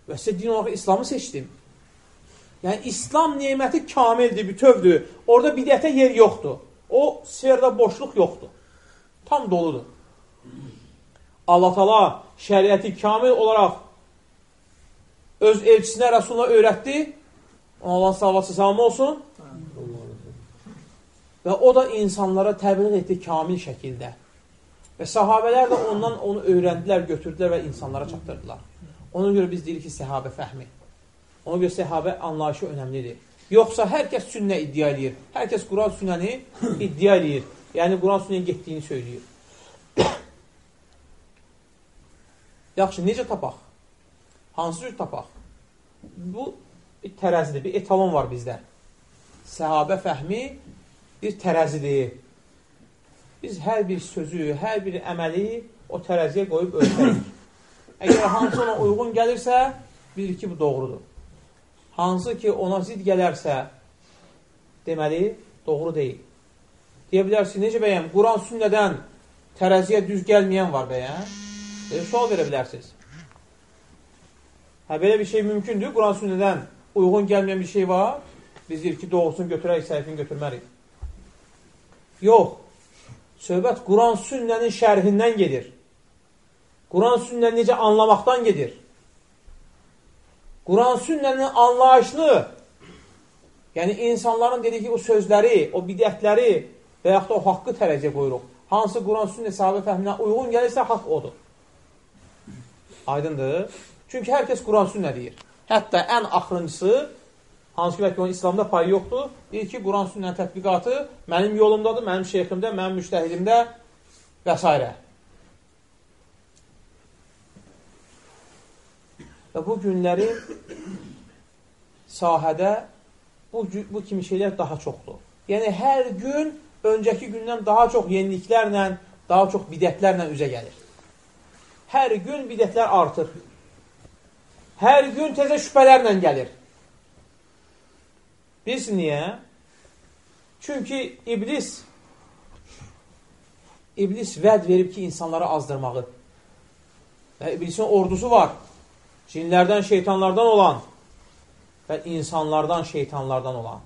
Və sizə din olaraq İslamı seçdim. Yəni, İslam neyməti kamildir, bütövdür. Orada bidətə yer yoxdur. O sferdə boşluq yoxdur. Tam doludur. Allah tala şəriəti kamil olaraq öz elçisinə, Rəsuluna öyrətdi. Allah salvatı salamı olsun. Və o da insanlara təbliğ etdi kamil şəkildə. Və sahabələr də ondan onu öyrəndilər, götürdülər və insanlara çatdırdılar. Ona görə biz deyirik ki, səhabə fəhmi. Ona görə səhabə anlayışı önəmlidir. Yoxsa hər kəs sünnə iddia edir. Hər kəs Quran sünnəni iddia edir. Yəni, Quran sünnəyə getdiyini söyləyir. Yaxşı, necə tapaq? Hansı cür tapaq? Bu bir tərəzidir, bir etalon var bizdə. Səhabə fəhmi bir tərəzidir. Biz hər bir sözü, hər bir əməli o tərəziyə qoyub ölçərik. Əgər hansı ona uyğun gəlirsə, bilir ki, bu doğrudur. Hansı ki, ona zid gələrsə, deməli, doğru deyil. Deyə bilərsiniz, necə bəyəm, Quran sünnədən tərəziyə düz gəlməyən var bəyəm? E, sual verə bilərsiniz. Hə, belə bir şey mümkündür. Quran sünnədən uyğun gəlməyən bir şey var. Biz deyir ki, doğrusunu götürərik, səhifini götürmərik. Yox. Söhbət Quran sünnənin şərhindən gedir. Quran sünnəni necə anlamaqdan gedir. Quran sünnənin anlayışını, yəni insanların dediyi ki, o sözləri, o bidətləri və yaxud da o haqqı tərəziyə qoyuruq. Hansı Quran sünnə sahabə fəhminə uyğun gəlirsə, haqq odur. Aydındır? Çünki hər kəs Quran sünnə deyir. Hətta ən axırıncısı, hansı ki, bəlkə onun İslamda payı yoxdur, deyir ki, Quran sünnə tətbiqatı mənim yolumdadır, mənim şeyximdə, mənim müştəhidimdə və s. Və bu günləri sahədə bu, bu kimi şeylər daha çoxdur. Yəni, hər gün öncəki gündən daha çox yeniliklərlə, daha çox bidətlərlə üzə gəlir. Hər gün bidətlər artır. Hər gün təzə şübhələrlə gəlir. Biz niyə? Çünki iblis iblis vəd verib ki, insanları azdırmağı. Və iblisin ordusu var. Cinlərdən, şeytanlardan olan və insanlardan, şeytanlardan olan.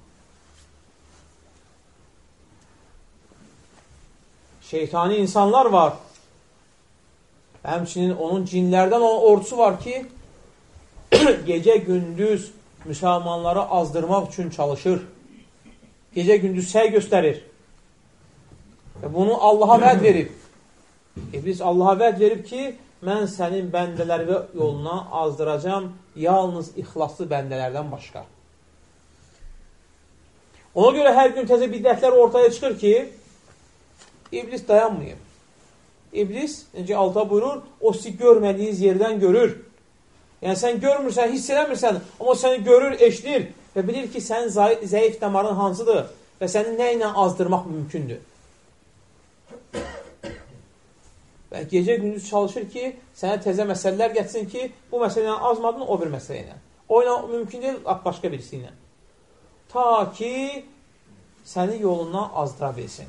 Şeytani insanlar var. Həmçinin onun cinlərdən olan ordusu var ki, gecə gündüz müsəlmanları azdırmaq üçün çalışır. Gecə gündüz səy göstərir. Və bunu Allaha vəd verib. İblis Allaha vəd verib ki, mən sənin bəndələri yoluna azdıracam yalnız ixlaslı bəndələrdən başqa. Ona görə hər gün təzə bidətlər ortaya çıxır ki, İblis dayanmayıb. İblis, necə alta buyurur, o sizi görmədiyiz yerdən görür. Yəni, sən görmürsən, hiss eləmirsən, amma səni görür, eşidir və bilir ki, sənin zəif damarın hansıdır və səni nə ilə azdırmaq mümkündür. Və gecə gündüz çalışır ki, sənə təzə məsələlər gətirsin ki, bu məsələ ilə azmadın, o bir məsələ ilə. O ilə mümkün deyil, başqa birisi ilə. Ta ki, səni yolundan azdıra bilsin.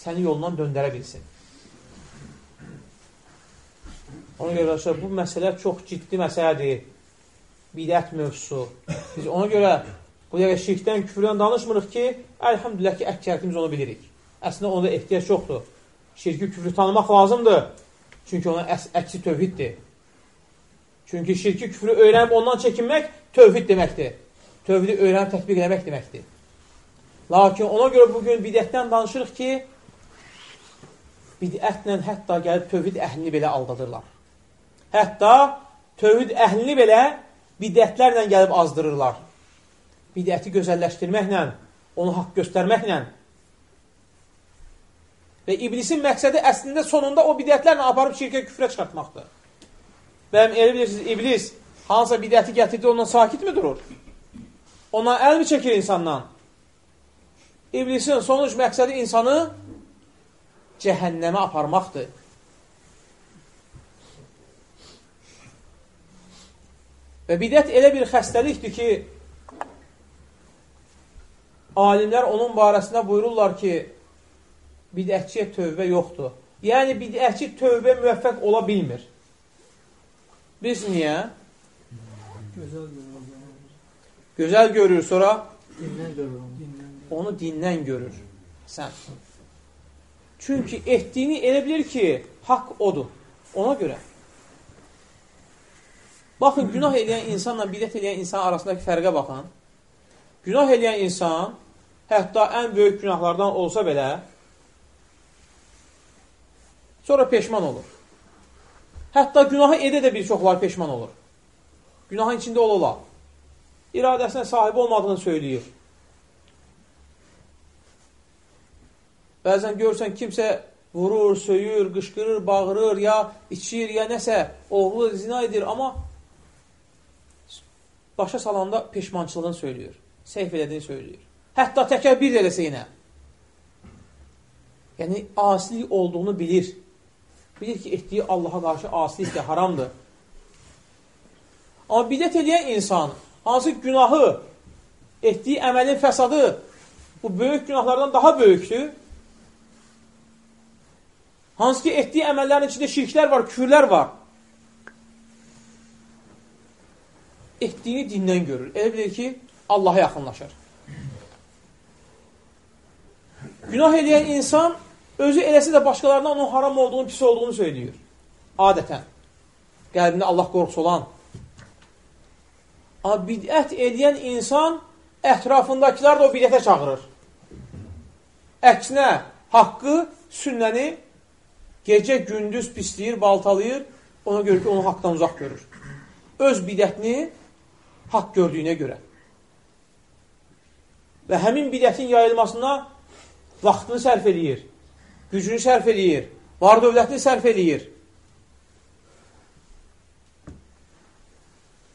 Səni yolundan döndərə bilsin. Ona görə arkadaşlar, bu məsələ çox ciddi məsələdir. Bidət mövzusu. Biz ona görə bu dəqiqə şirkdən, küfürdən danışmırıq ki, əlhamdülillah ki, əksəriyyətimiz onu bilirik. Əslində onda ehtiyac yoxdur şirki küfrü tanımaq lazımdır. Çünki onun əksi tövhiddir. Çünki şirki küfrü öyrənib ondan çəkinmək tövhid deməkdir. Tövhidi öyrənib tətbiq eləmək deməkdir. Lakin ona görə bugün bidətdən danışırıq ki, bidətlə hətta gəlib tövhid əhlini belə aldadırlar. Hətta tövhid əhlini belə bidətlərlə gəlib azdırırlar. Bidəti gözəlləşdirməklə, onu haqq göstərməklə Və iblisin məqsədi əslində sonunda o bidətlərlə aparıb şirkə küfrə çıxartmaqdır. Və elə bilirsiniz, iblis hansısa bidəti gətirdi, ondan sakit mi durur? Ondan əl mi çəkir insandan? İblisin sonuç məqsədi insanı cəhənnəmə aparmaqdır. Və bidət elə bir xəstəlikdir ki, alimlər onun barəsində buyururlar ki, bidətçiyə tövbə yoxdur. Yəni, bidətçi tövbə müvəffəq ola bilmir. Biz niyə? Gözəl görür. Gözəl görür, sonra? Dindən görür. Onu dindən görür. Sən. Çünki etdiyini elə bilir ki, haqq odur. Ona görə. Baxın, günah eləyən insanla bidət eləyən insan arasındakı fərqə baxın. Günah eləyən insan, hətta ən böyük günahlardan olsa belə, Sonra peşman olur. Hətta günahı edə də bir çoxlar peşman olur. Günahın içində ol ola. İradəsinə sahib olmadığını söyləyir. Bəzən görürsən kimsə vurur, söyür, qışqırır, bağırır, ya içir, ya nəsə, oğlu zina edir, amma başa salanda peşmançılığını söylüyor. Səhv elədiyini söylüyor. Hətta təkər bir eləsə yenə. Yəni, asilik olduğunu bilir. Bilir ki, etdiyi Allaha qarşı asilikdir, haramdır. Amma bidət edən insan, hansı günahı, etdiyi əməlin fəsadı bu böyük günahlardan daha böyükdür. Hansı ki, etdiyi əməllərin içində şirklər var, küfürlər var. Etdiyini dindən görür. Elə bilir ki, Allaha yaxınlaşır. Günah edən insan Özü eləsə də başqalarına onun haram olduğunu, pis olduğunu söylüyor. Adətən. Qəlbində Allah qorxusu olan. Amma bidət edən insan ətrafındakılar da o bidətə çağırır. Əksinə, haqqı, sünnəni gecə, gündüz pisləyir, baltalayır, ona görə ki, onu haqdan uzaq görür. Öz bidətini haqq gördüyünə görə. Və həmin bidətin yayılmasına vaxtını sərf eləyir gücünü sərf eləyir, var dövlətini sərf eləyir.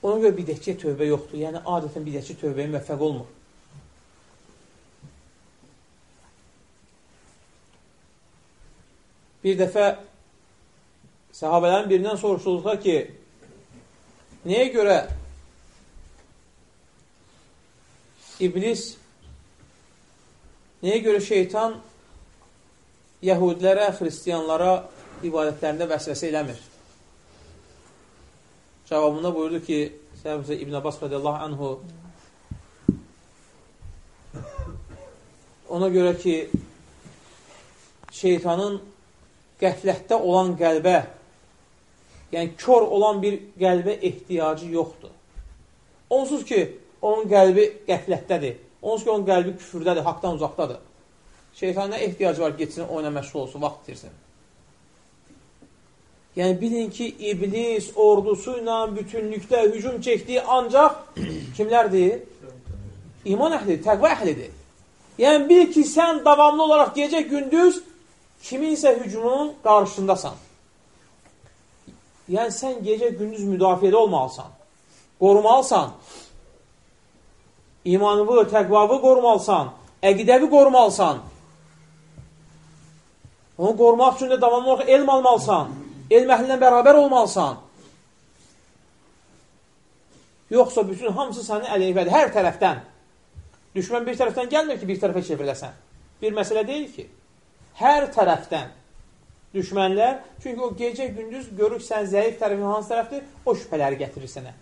Ona görə bidətçiyə tövbə yoxdur. Yəni, adətən bidətçi tövbəyə müvəffəq olmur. Bir dəfə səhabələrin birindən soruşulduqda ki, nəyə görə iblis, nəyə görə şeytan yəhudilərə, xristiyanlara ibadətlərində vəsvəsə eləmir? Cavabında buyurdu ki, səhəbimizə İbn Abbas radiyallahu anhu ona görə ki, şeytanın qəflətdə olan qəlbə, yəni kör olan bir qəlbə ehtiyacı yoxdur. Onsuz ki, onun qəlbi qəflətdədir. Onsuz ki, onun qəlbi küfürdədir, haqdan uzaqdadır. Şeytan nə ehtiyacı var, getsin, oyuna məşğul olsun, vaxt itirsin. Yəni, bilin ki, iblis ordusu ilə bütünlükdə hücum çəkdiyi ancaq kimlərdir? İman əhlidir, təqva əhlidir. Yəni, bil ki, sən davamlı olaraq gecə gündüz kiminsə hücumunun qarşısındasan. Yəni, sən gecə gündüz müdafiədə olmalısan, qorumalısan. İmanını, təqvavı qorumalısan, əqidəvi qorumalısan. Onu qorumaq üçün də davamlı olaraq elm almalısan elm əhlindən bərabər olmalısan. Yoxsa bütün hamısı sənin əleyhvədir, hər tərəfdən. Düşmən bir tərəfdən gəlmir ki, bir tərəfə çevriləsən. Bir məsələ deyil ki, hər tərəfdən düşmənlər, çünki o gecə gündüz görür sən zəif tərəfin hansı tərəfdir, o şübhələri gətirir sənə.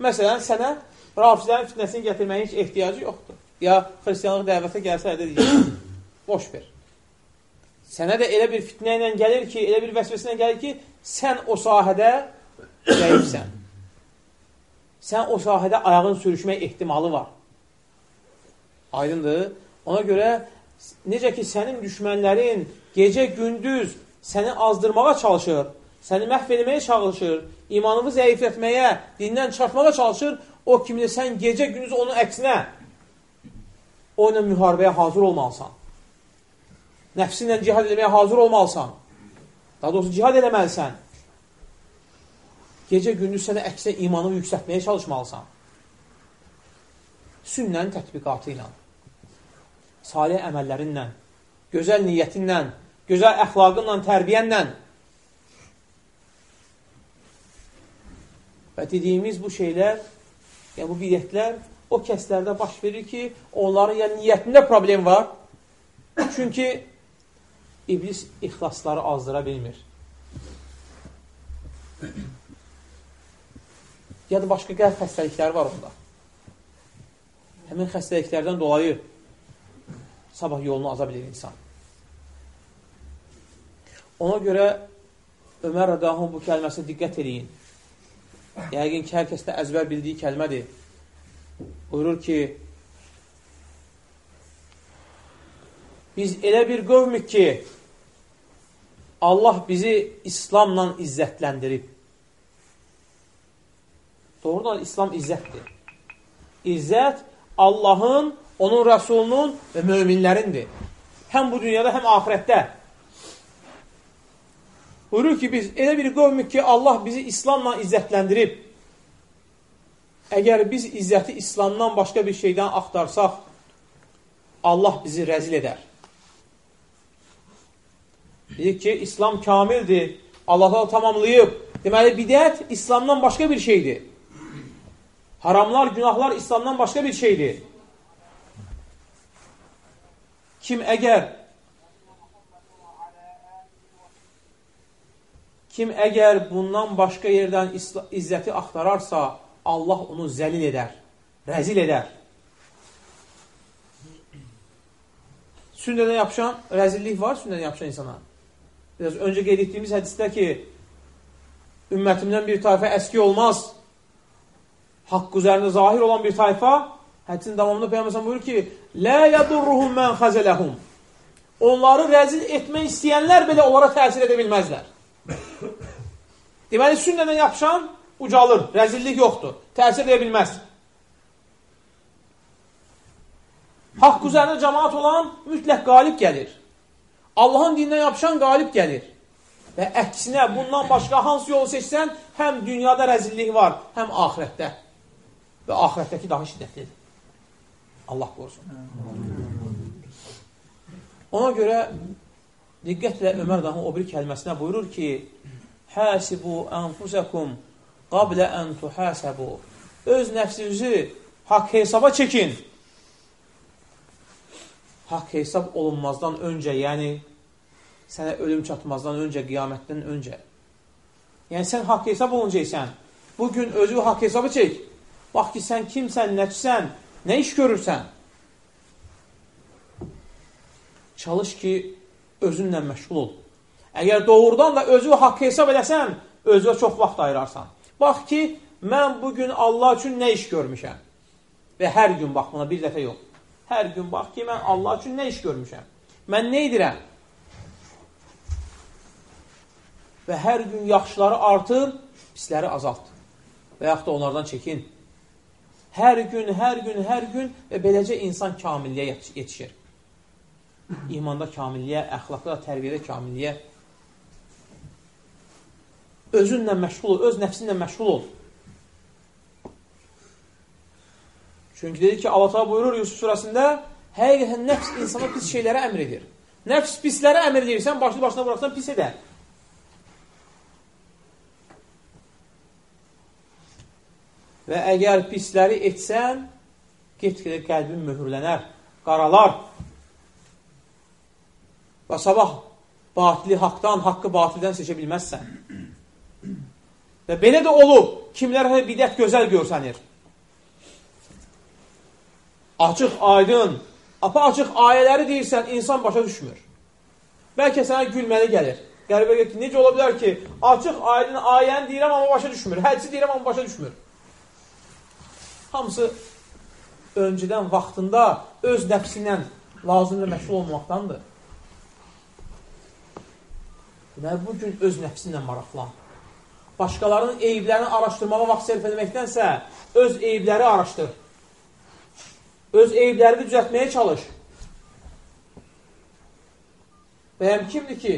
Məsələn, sənə rafizlərin fitnəsini gətirməyin heç ehtiyacı yoxdur. Ya xristiyanlıq dəvətə gəlsə də deyir, boş ver. Sənə də elə bir fitnə ilə gəlir ki, elə bir vəsvəsinə gəlir ki, sən o sahədə zəifsən. Sən o sahədə ayağın sürüşmək ehtimalı var. Aydındır. Ona görə necə ki, sənin düşmənlərin gecə-gündüz səni azdırmağa çalışır, səni məhv etməyə çalışır, imanını zəiflətməyə, dindən çıxartmağa çalışır, o kimi sən gecə-gündüz onun əksinə o ilə müharibəyə hazır olmalısan nəfsinlə cihad eləməyə hazır olmalısan. Daha doğrusu cihad eləməlisən. Gecə gündüz sənə əksinə imanını yüksətməyə çalışmalısan. Sünnənin tətbiqatı ilə, salih əməllərinlə, gözəl niyyətinlə, gözəl əxlaqınla, tərbiyənlə və dediyimiz bu şeylər, yəni bu bidətlər o kəslərdə baş verir ki, onların ya niyyətində problem var. Çünki iblis ixlasları azdıra bilmir. Ya da başqa qəlb xəstəlikləri var onda. Həmin xəstəliklərdən dolayı sabah yolunu aza bilir insan. Ona görə Ömər Rədahun bu kəlməsinə diqqət edin. Yəqin ki, hər kəsdə əzbər bildiyi kəlmədir. Buyurur ki, biz elə bir qövmük ki, Allah bizi İslamla izzətləndirib. Doğrudan İslam izzətdir. İzzət Allahın, onun rəsulunun və möminlərindir. Həm bu dünyada, həm ahirətdə. Buyurur ki, biz elə bir qövmük ki, Allah bizi İslamla izzətləndirib. Əgər biz izzəti İslamdan başqa bir şeydən axtarsaq, Allah bizi rəzil edər. Dedik ki, İslam kamildir. Allah tamamlayıb. Deməli, bidət İslamdan başqa bir şeydir. Haramlar, günahlar İslamdan başqa bir şeydir. Kim əgər kim əgər bundan başqa yerdən izzəti axtararsa, Allah onu zəlil edər, rəzil edər. Sünnədən yapışan rəzillik var, sünnədən yapışan insana. Biraz öncə qeyd etdiyimiz hədisdə ki, ümmətimdən bir tayfa əski olmaz. Haqq üzərində zahir olan bir tayfa, hədisin davamında Peyyəməsən buyurur ki, Lə yədurruhum mən xəzələhum. Onları rəzil etmək istəyənlər belə onlara təsir edə bilməzlər. Deməli, sünnədən yapışan ucalır, rəzillik yoxdur, təsir edə bilməz. Haqq üzərində cəmaat olan mütləq qalib gəlir. Allahın dininə yapışan qalib gəlir. Və əksinə, bundan başqa hansı yolu seçsən, həm dünyada rəzillik var, həm ahirətdə. Və ahirətdəki daha şiddətlidir. Allah qorusun. Ona görə diqqətlə Ömər Dahın o bir kəlməsinə buyurur ki, Həsibu ənfusəkum qablə ən tuhəsəbu. Öz nəfsinizi haqq hesaba çəkin. Haqq hesab olunmazdan öncə, yəni sənə ölüm çatmazdan öncə, qiyamətdən öncə. Yəni, sən haqq hesab olunacaqsən. Bugün özü haqq hesabı çək. Bax ki, sən kimsən, nəçsən, nə iş görürsən? Çalış ki, özünlə məşğul ol. Əgər doğrudan da özü haqq hesab eləsən, özünə çox vaxt ayırarsan. Bax ki, mən bugün Allah üçün nə iş görmüşəm? Və hər gün bax buna bir dəfə yox. Hər gün bax ki, mən Allah üçün nə iş görmüşəm? Mən nə edirəm? və hər gün yaxşıları artır, pisləri azalt. Və yaxud da onlardan çəkin. Hər gün, hər gün, hər gün və beləcə insan kamilliyə yetişir. İmanda kamilliyə, əxlaqda, tərbiyədə kamilliyə. Özünlə məşğul ol, öz nəfsinlə məşğul ol. Çünki dedi ki, Allah buyurur Yusuf surəsində, həqiqətən nəfs insana pis şeylərə əmr edir. Nəfs pislərə əmr edirsən, başlı başına bıraxsan pis edər. Və əgər pisləri etsən, get-gedə qəlbin möhürlənər, qaralar. Və sabah batili haqdan, haqqı batildən seçə bilməzsən. Və belə də olub, kimlərə bidət gözəl görsənir. Açıq, aydın, apa-açıq ayələri deyirsən, insan başa düşmür. Bəlkə sənə gülməli gəlir. Qəribə gəlir ki, necə ola bilər ki, açıq, aydın ayəni deyirəm, amma başa düşmür. Hədsi deyirəm, amma başa düşmür. Hamısı öncədən vaxtında öz nəfsi ilə lazımlı məşğul olmaqdandır. Deməli, bu gün öz nəfsi ilə maraqlan. Başqalarının eyiblərini araşdırmağa vaxt sərf etməkdənsə, öz eyibləri araşdır. Öz eyiblərini düzəltməyə çalış. Bəyəm kimdir ki,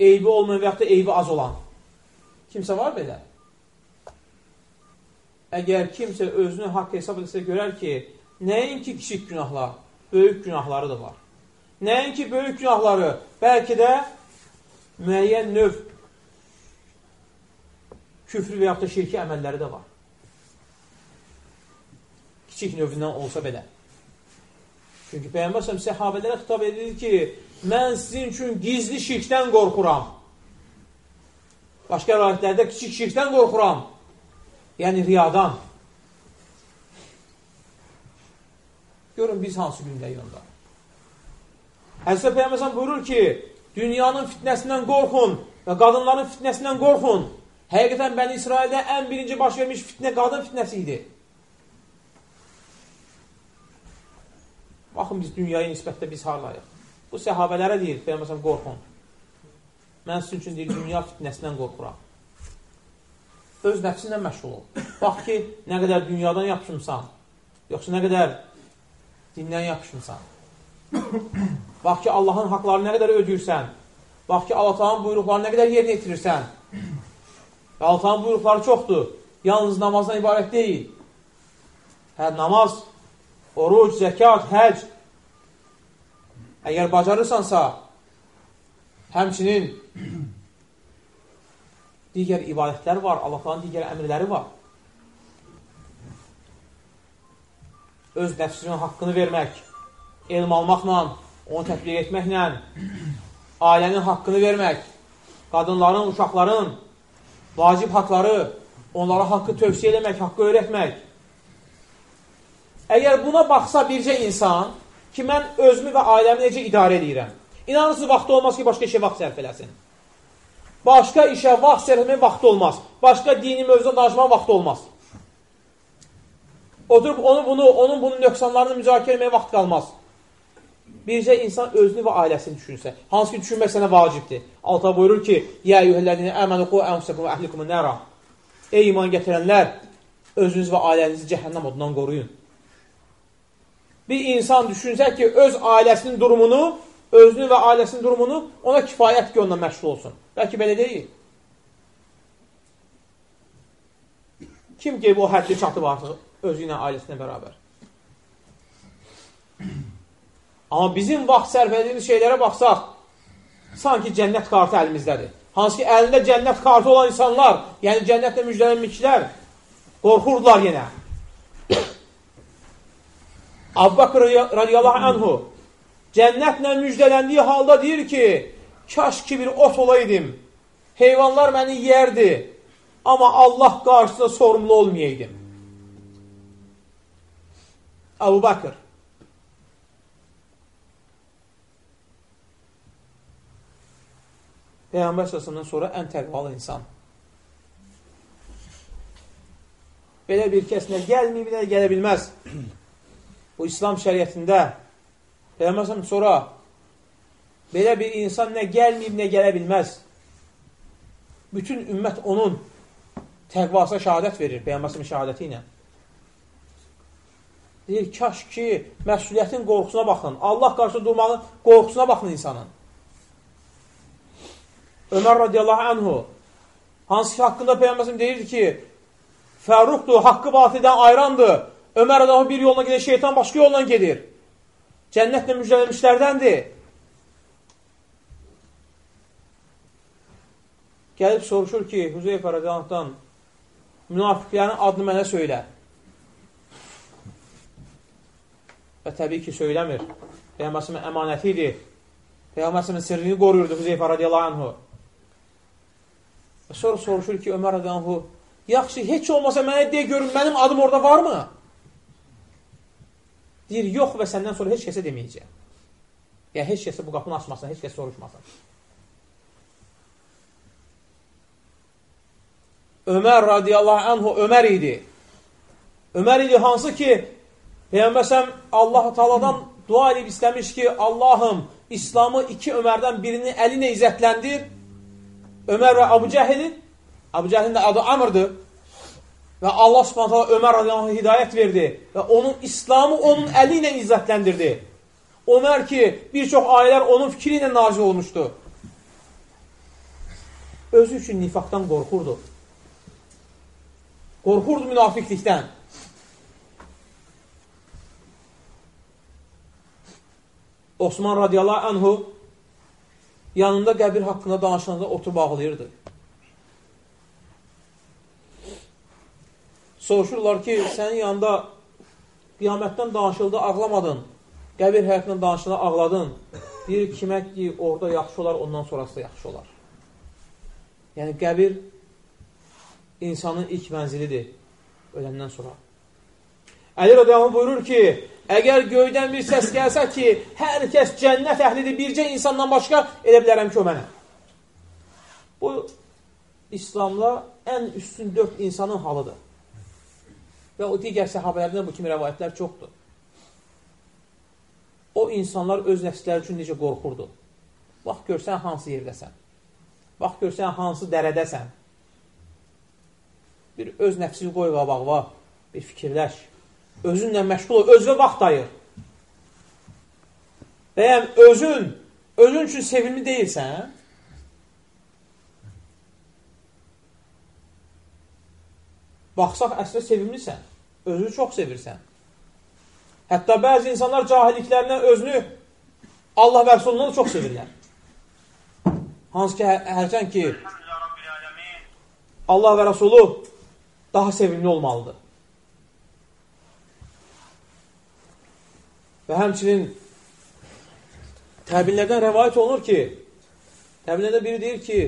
eybi olmayan və yaxud da eybi az olan? Kimsə var belə? əgər kimsə özünü haqq hesab etsə görər ki, nəinki kiçik günahlar, böyük günahları da var. Nəinki böyük günahları, bəlkə də müəyyən növ küfrü və yaxud da şirki əməlləri də var. Kiçik növündən olsa belə. Çünki Peyyambər səhəm səhabələrə xitab edir ki, mən sizin üçün gizli şirkdən qorxuram. Başqa rayətlərdə kiçik şirkdən qorxuram. Yəni riyadan. Görün biz hansı gündəyik onda. Həzrət Peyyəməsən buyurur ki, dünyanın fitnəsindən qorxun və qadınların fitnəsindən qorxun. Həqiqətən Bəni İsraildə ən birinci baş vermiş fitnə qadın fitnəsi idi. Baxın biz dünyaya nisbətdə biz harlayıq. Bu səhabələrə deyir, Peyyəməsən qorxun. Mən sizin üçün deyir, dünya fitnəsindən qorxuram öz nəfsinlə məşğul ol. Bax ki, nə qədər dünyadan yapışımsan, yoxsa nə qədər dindən yapışımsan. Bax ki, Allahın haqlarını nə qədər ödəyirsən. Bax ki, Allah-Taala'nın buyruqlarını nə qədər yerinə yetirirsən. Və Allah-Taala'nın buyruqları çoxdur. Yalnız namazdan ibarət deyil. Hə, namaz, oruc, zəkat, həc. Əgər bacarırsansa, həmçinin digər ibadətlər var, Allahların digər əmrləri var. Öz nəfsinin haqqını vermək, elm almaqla, onu tətbiq etməklə, ailənin haqqını vermək, qadınların, uşaqların vacib haqları, onlara haqqı tövsiyə eləmək, haqqı öyrətmək. Əgər buna baxsa bircə insan ki, mən özümü və ailəmi necə idarə edirəm, inanırsınız, vaxtı olmaz ki, başqa işə vaxt sərf eləsin. Başqa işə vaxt sərfəmək vaxtı olmaz. Başqa dini mövzuda danışmaq vaxtı olmaz. Oturub onu bunu, onun bunun nöqsanlarını müzakirə etməyə vaxt qalmaz. Bircə insan özünü və ailəsini düşünsə, hansı ki düşünmək sənə vacibdir. Allah buyurur ki: "Ya eyyuhellezine amanu qu anfusakum və ahlikum nara." Ey iman gətirənlər, özünüz və ailənizi cəhənnəm odundan qoruyun. Bir insan düşünsə ki, öz ailəsinin durumunu özünü və ailəsinin durumunu ona kifayət ki, onunla məşğul olsun. Bəlkə belə deyil. Kim ki, o həddi çatıb artıq özü ilə ailəsinə bərabər. Amma bizim vaxt sərf edilmiş şeylərə baxsaq, sanki cənnət kartı əlimizdədir. Hansı ki, əlində cənnət kartı olan insanlar, yəni cənnətlə müjdələnmişlər, qorxurdular yenə. Abbaqır radiyallahu anhu cənnətlə müjdələndiyi halda deyir ki, kaş ki bir ot olaydım, heyvanlar məni yerdi, amma Allah qarşısında sorumlu olmayaydım. Əbu Bakır Peyğəmbər səsəndən sonra ən təqvalı insan. Belə bir kəs nə gəlməyib, gələ bilməz. Bu İslam şəriətində Peyğəmbər səsəndən sonra belə bir insan nə gəlməyib, nə gələ bilməz. Bütün ümmət onun təqvasına şəhadət verir, Peyğəmbər səsənin şəhadəti ilə. Deyir, kaş ki, məsuliyyətin qorxusuna baxın, Allah qarşı durmağın qorxusuna baxın insanın. Ömər radiyallahu anhu hansı ki haqqında Peyğəmbərim deyirdi ki, Fəruqdur, haqqı batildən ayrandır. Ömər adamı bir yoluna gedir, şeytan başqa yolla gedir. Cənnətlə müjdələnmişlərdəndir. Gəlib soruşur ki, Hüzeyfə radiyallahu münafiqlərin adını mənə söylə. Və təbii ki, söyləmir. Peyğəmbərimin əmanəti idi. Peyğəmbərimin sirrini qoruyurdu Hüzeyfə radiyallahu anhu. Və sonra soruşur ki, Ömər Ədanhu, yaxşı, heç olmasa mənə deyə görün, mənim adım orada varmı? Deyir, yox və səndən sonra heç kəsə deməyəcək. Yəni, heç kəsə bu qapını açmasın, heç kəs soruşmasın. Ömər radiyallahu anhu Ömər idi. Ömər idi hansı ki, Peyğəmbərsəm Allah-u Taaladan dua edib istəmiş ki, Allahım İslamı iki Ömərdən birini əli ilə izzətləndir Ömər və Abu Cəhilin, Abu Cəhilin də adı Amrdır. Və Allah subhanətələ Ömər radiyallahu hidayət verdi və onun İslamı onun əli ilə izzətləndirdi. Ömər ki, bir çox ayələr onun fikri ilə nazil olmuşdu. Özü üçün nifaqdan qorxurdu. Qorxurdu münafiqlikdən. Osman radiyallahu anhu yanında qəbir haqqında danışanda oturub ağlayırdı. Soruşurlar ki, sənin yanında qiyamətdən danışıldı, ağlamadın. Qəbir həyatından danışıldı, ağladın. Deyir, kimə ki, orada yaxşı olar, ondan sonrası da yaxşı olar. Yəni, qəbir insanın ilk mənzilidir öləndən sonra. Əli Radiyallahu buyurur ki, Əgər göydən bir səs gəlsə ki, hər kəs cənnət əhlidir, bircə insandan başqa elə bilərəm ki, o mənəm. Bu, İslamda ən üstün dörd insanın halıdır. Və o digər səhabələrdən bu kimi rəvayətlər çoxdur. O insanlar öz nəfsləri üçün necə qorxurdu. Bax, görsən hansı yerdəsən. Bax, görsən hansı dərədəsən. Bir öz nəfsini qoy qabaqva, bir fikirləş özünlə məşğul ol, özünə vaxt ayır. Bəyəm, özün, özün üçün sevimli deyilsən, baxsaq əslində sevimlisən, özünü çox sevirsən. Hətta bəzi insanlar cahilliklərindən özünü Allah və Rəsulundan çox sevirlər. Hansı ki, hər, hərçən ki, Allah və Rəsulu daha sevimli olmalıdır. Və həmçinin təbinlərdən rəvayət olunur ki, təbinlərdən biri deyir ki,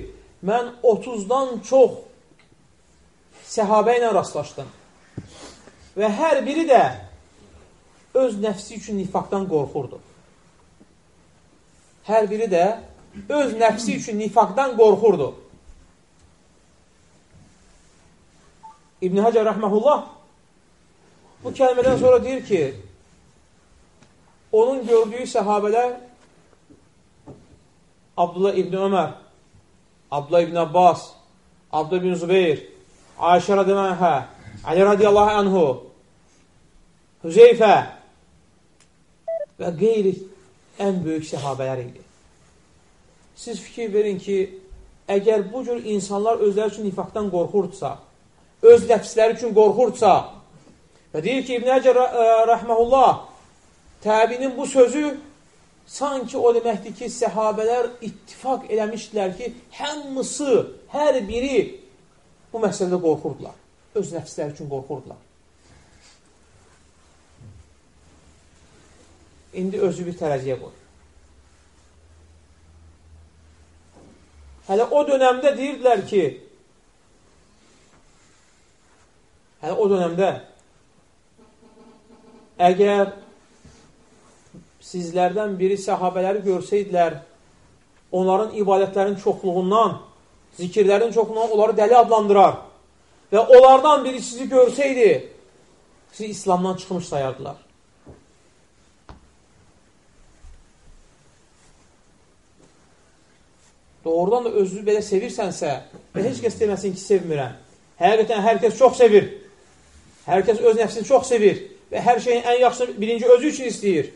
mən 30-dan çox səhabə ilə rastlaşdım. Və hər biri də öz nəfsi üçün nifaqdan qorxurdu. Hər biri də öz nəfsi üçün nifaqdan qorxurdu. İbn Həcər rəhməhullah bu kəlmədən sonra deyir ki, onun gördüyü səhabələr Abdullah İbni Ömər, Abdullah İbni Abbas, Abdullah İbni Zübeyir, Ayşə radiyallahu Ali radiyallahu anhu, Hüzeyfə və qeyri ən böyük səhabələr idi. Siz fikir verin ki, əgər bu cür insanlar özləri üçün nifaqdan qorxurdsa, öz nəfsləri üçün qorxurdsa və deyir ki, İbn Əcər rəhməhullah təbinin bu sözü sanki o deməkdir ki, səhabələr ittifak eləmişdilər ki, hamısı, hər biri bu məsələdə qorxurdular. Öz nəfsləri üçün qorxurdular. İndi özü bir tərəziyə qoy. Hələ o dönəmdə deyirdilər ki, hələ o dönəmdə əgər sizlərdən biri səhabələri görsəydilər, onların ibadətlərin çoxluğundan, zikirlərin çoxluğundan onları dəli adlandırar və onlardan biri sizi görsəydi, sizi İslamdan çıxmış sayardılar. doğrudan da özünü belə sevirsənsə və heç kəs deməsin ki, sevmirəm. Həqiqətən hər kəs çox sevir. Hər kəs öz nəfsini çox sevir və hər şeyin ən yaxşısını birinci özü üçün istəyir.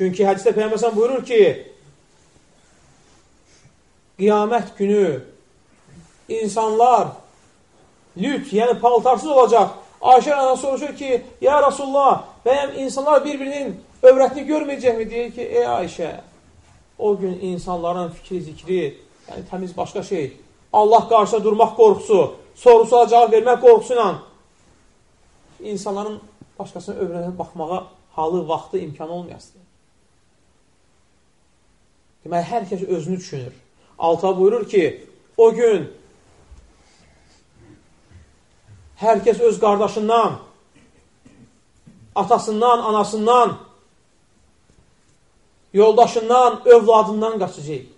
Çünki hədisdə Peyyəməsən buyurur ki, qiyamət günü insanlar lüt, yəni paltarsız olacaq. Ayşə ana soruşur ki, ya Rasulullah, bəyəm insanlar bir-birinin övrətini görməyəcəkmi? Deyir ki, ey Ayşə, o gün insanların fikri, zikri, yəni təmiz başqa şey, Allah qarşısında durmaq qorxusu, sorusuza cavab vermək qorxusuyla insanların başqasının övrətə baxmağa halı, vaxtı, imkanı olmayasıdır. Deməli, hər kəs özünü düşünür. Alta buyurur ki, o gün hər kəs öz qardaşından, atasından, anasından, yoldaşından, övladından qaçacaq.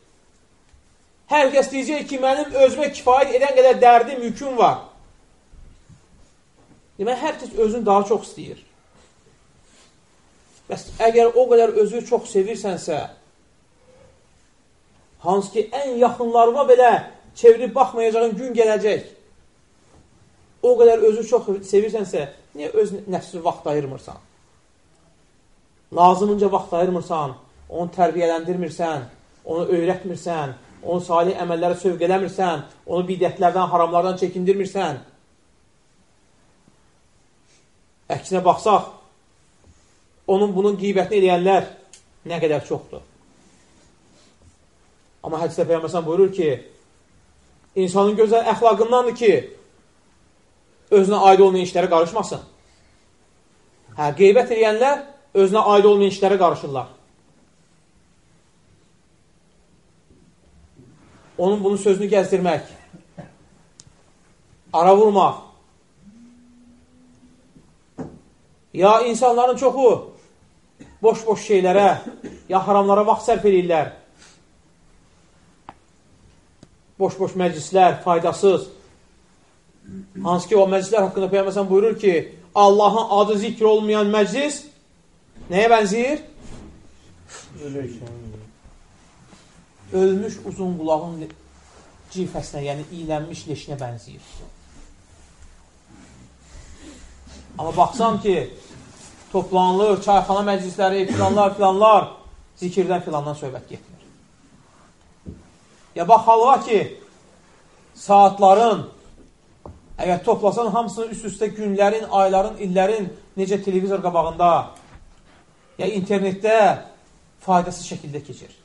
Hər kəs deyəcək ki, mənim özümə kifayət edən qədər dərdim, yüküm var. Demək, hər kəs özünü daha çox istəyir. Bəs əgər o qədər özü çox sevirsənsə, hansı ki, ən yaxınlarıma belə çevirib baxmayacağın gün gələcək, o qədər özü çox sevirsənsə, niyə öz nəfsini vaxt ayırmırsan? Lazımınca vaxt ayırmırsan, onu tərbiyələndirmirsən, onu öyrətmirsən, onu salih əməllərə sövq eləmirsən, onu bidətlərdən, haramlardan çəkindirmirsən. Əksinə baxsaq, onun bunun qeybətini eləyənlər nə qədər çoxdur. Amma hədisdə Peyyəməsən buyurur ki, insanın gözəl əxlaqındandır ki, özünə aid olmayan işlərə qarışmasın. Hə, qeybət eləyənlər özünə aid olmayan işlərə qarışırlar. onun bunun sözünü gəzdirmək, ara vurmaq, ya insanların çoxu boş-boş şeylərə, ya haramlara vaxt sərf edirlər, boş-boş məclislər, faydasız, hansı ki, o məclislər haqqında Peyyəməsən buyurur ki, Allahın adı zikr olmayan məclis nəyə bənziyir? Ölmüş uzun qulağın cifəsinə, yəni iylənmiş leşinə bənziyir. Amma baxsam ki, toplanılır, çayxana məclisləri, filanlar, filanlar, zikirdən filandan söhbət getmir. Ya bax, halva ki, saatların, əgər toplasan hamısının üst-üstə günlərin, ayların, illərin necə televizor qabağında, ya internetdə faydasız şəkildə keçir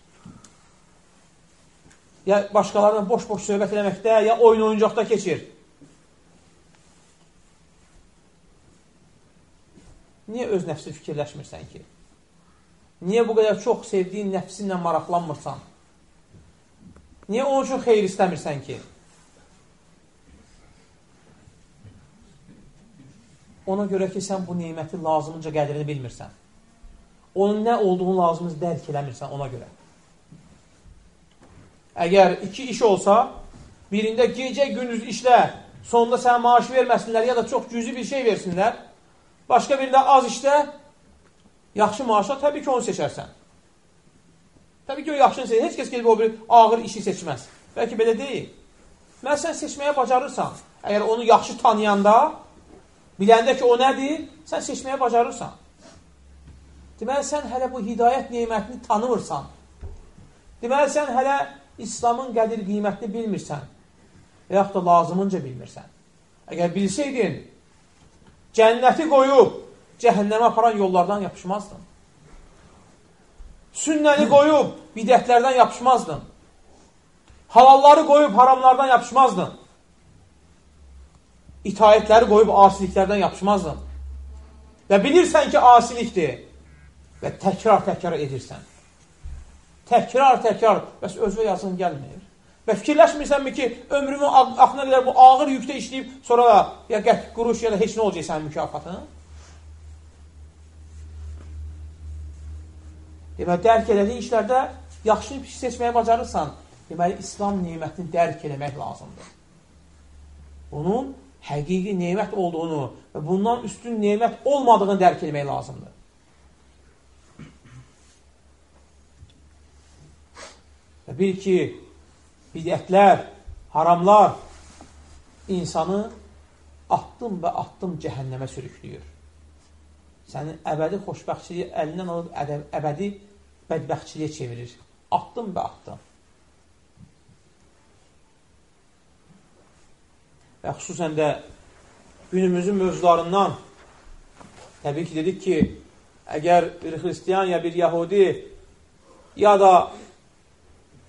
ya başqalarına boş-boş söhbət eləməkdə, ya oyun oyuncaqda keçir. Niyə öz nəfsi fikirləşmirsən ki? Niyə bu qədər çox sevdiyin nəfsinlə maraqlanmırsan? Niyə onun üçün xeyir istəmirsən ki? Ona görə ki, sən bu neyməti lazımınca qədrini bilmirsən. Onun nə olduğunu lazımınca dərk eləmirsən ona görə. Əgər iki iş olsa, birində gecə gündüz işlə, sonunda sənə maaşı verməsinlər ya da çox cüzi bir şey versinlər, başqa birində az işlə, yaxşı maaşla təbii ki, onu seçərsən. Təbii ki, o yaxşını seçir. Heç kəs gelib o bir ağır işi seçməz. Bəlkə belə deyil. Mən sən seçməyə bacarırsan. Əgər onu yaxşı tanıyanda, biləndə ki, o nədir, sən seçməyə bacarırsan. deməli, sən hələ bu hidayət neymətini tanımırsan. Deməli, sən hələ İslamın qədir qiymətini bilmirsən və yaxud da lazımınca bilmirsən. Əgər bilsəydin, cənnəti qoyub, cəhənnəmə aparan yollardan yapışmazdın. Sünnəni qoyub, bidətlərdən yapışmazdın. Halalları qoyub, haramlardan yapışmazdın. İtaətləri qoyub, asiliklərdən yapışmazdın. Və bilirsən ki, asilikdir və təkrar-təkrar edirsən. Təkrar-təkrar, bəs özü yazın gəlmir. Və fikirləşmirsənmi ki, ömrümün axına qədər bu ağır yükdə işləyib, sonra da ya qət, quruş ya da heç nə olacaq sənin mükafatın? Deməli, dərk elədiyi işlərdə yaxşı pis seçməyə bacarırsan, deməli, İslam neymətini dərk eləmək lazımdır. Bunun həqiqi neymət olduğunu və bundan üstün neymət olmadığını dərk eləmək lazımdır. Və bil ki, bidətlər, haramlar insanı addım və addım cəhənnəmə sürüklüyür. Sənin əbədi xoşbəxtçiliyi əlindən alıb əbədi bədbəxtçiliyə çevirir. Addım və addım. Və xüsusən də günümüzün mövzularından təbii ki, dedik ki, əgər bir xristiyan ya bir yahudi ya da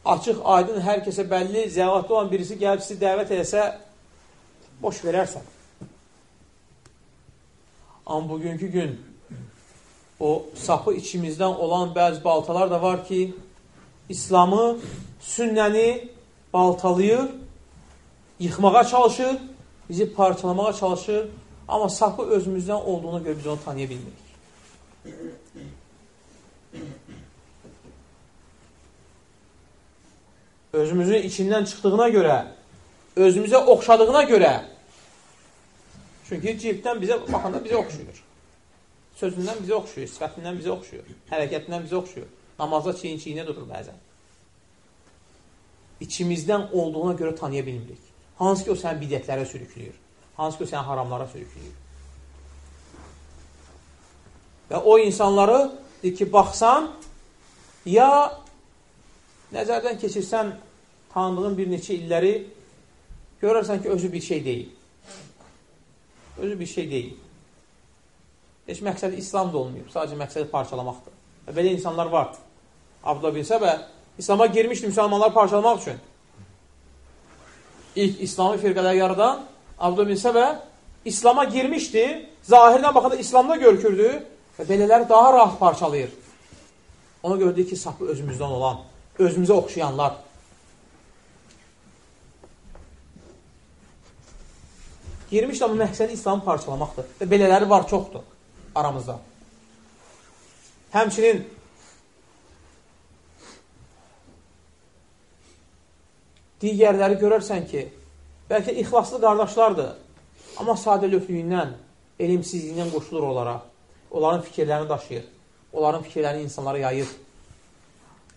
açıq, aydın, hər kəsə bəlli, zəvatlı olan birisi gəlib sizi dəvət eləsə, boş verərsən. Amma bugünkü gün o sapı içimizdən olan bəzi baltalar da var ki, İslamı, sünnəni baltalayır, yıxmağa çalışır, bizi parçalamağa çalışır, amma sapı özümüzdən olduğuna görə biz onu tanıya bilmirik. özümüzün içindən çıxdığına görə, özümüzə oxşadığına görə, çünki cilddən bizə baxanda bizə oxşuyur. Sözündən bizə oxşuyur, sifətindən bizə oxşuyur, hərəkətindən bizə oxşuyur. Namazda çiyin-çiyinə durur bəzən. İçimizdən olduğuna görə tanıya bilmirik. Hansı ki, o səni bidətlərə sürüklüyür. Hansı ki, o səni haramlara sürüklüyür. Və o insanları ki, baxsan, ya Nəzərdən keçirsən tanıdığın bir neçə illəri görərsən ki, özü bir şey deyil. Özü bir şey deyil. Heç məqsədi İslam da olmayıb. Sadəcə məqsədi parçalamaqdır. Və belə insanlar var. Abdullah bin Səbə İslama girmişdi müsəlmanları parçalamaq üçün. İlk İslami firqələr yaradan Abdullah bin Səbə İslama girmişdi. Zahirdən baxanda İslamda görkürdü və belələri daha rahat parçalayır. Ona gördü ki, sapı özümüzdən olan özümüzə oxşayanlar. Girmiş amma məqsədi İslamı parçalamaqdır. Və belələri var, çoxdur aramızda. Həmçinin digərləri görərsən ki, bəlkə ixlaslı qardaşlardır, amma sadəlöflüyündən, elmsizliyindən qoşulur onlara. Onların fikirlərini daşıyır. Onların fikirlərini insanlara yayır.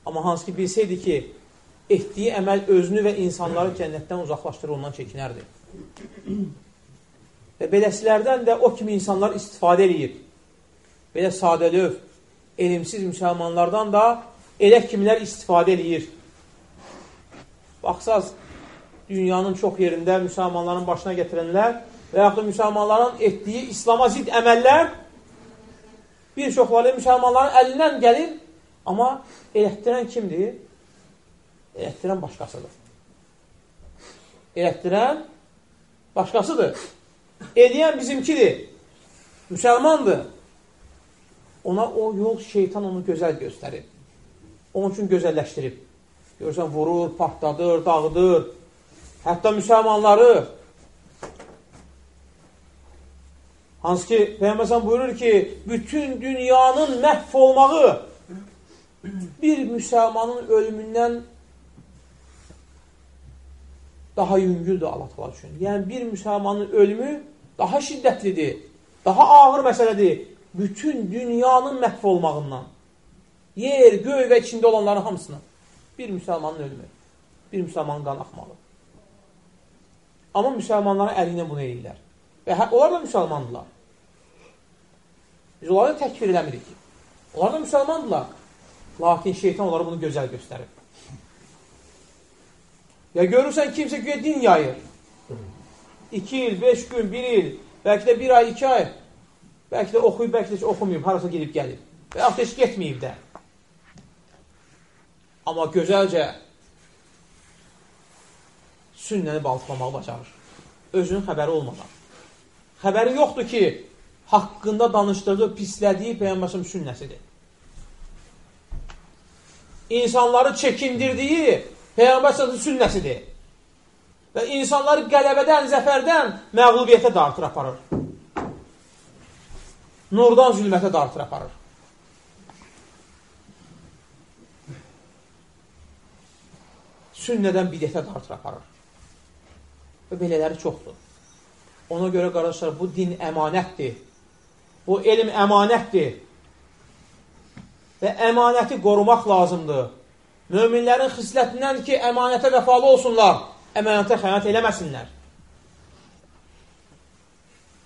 Amma hansı ki, bilsəydi ki, etdiyi əməl özünü və insanları cənnətdən uzaqlaşdırır, ondan çəkinərdi. Və beləsilərdən də o kimi insanlar istifadə edir. Belə sadəlöv, elmsiz müsəlmanlardan da elə kimlər istifadə edir. Baxsaz, dünyanın çox yerində müsəlmanların başına gətirənlər və yaxud da müsəlmanların etdiyi İslama zid əməllər bir çoxları müsəlmanların əlindən gəlir Amma elətdirən kimdir? Elətdirən başqasıdır. Elətdirən başqasıdır. Eləyən bizimkidir. Müsəlmandır. Ona o yol şeytan onu gözəl göstərir. Onun üçün gözəlləşdirib. Görürsən, vurur, partladır, dağıdır. Hətta müsəlmanları hansı ki, Peyyəməsən buyurur ki, bütün dünyanın məhv olmağı bir müsəlmanın ölümündən daha yüngüldür Allah təala üçün. Yəni bir müsəlmanın ölümü daha şiddətlidir, daha ağır məsələdir. Bütün dünyanın məhv olmağından. Yer, göy və içində olanların hamısını. Bir müsəlmanın ölümü. Bir müsəlmanın qan axmağı. Amma müsəlmanların əli ilə bunu edirlər. Və hə, onlar da müsəlmandırlar. Biz onları təkfir eləmirik. Onlar da müsəlmandırlar. Lakin şeytan onlara bunu gözəl göstərir. Ya görürsən kimsə güya din yayır. 2 il, 5 gün, 1 il, bəlkə də 1 ay, 2 ay, bəlkə də oxuyub, bəlkə də oxumayıb, harasa gedib gəlib. Və yaxud heç getməyib də. Amma gözəlcə sünnəni balıqlamağı bacarır. Özünün xəbəri olmadan. Xəbəri yoxdur ki, haqqında danışdırdığı, pislədiyi Peyyambasım sünnəsidir. İnsanları çəkindirdiyi Peyyambasım sünnəsidir. Və insanları qələbədən, zəfərdən məğlubiyyətə dartır aparır. Nurdan zülmətə dartır aparır. Sünnədən bidətə dartır aparır. Və belələri çoxdur. Ona görə qardaşlar, bu din əmanətdir. Bu elm əmanətdir. Və əmanəti qorumaq lazımdır. Möminlərin xislətindən ki, əmanətə vəfalı olsunlar, əmanətə xəyanət eləməsinlər.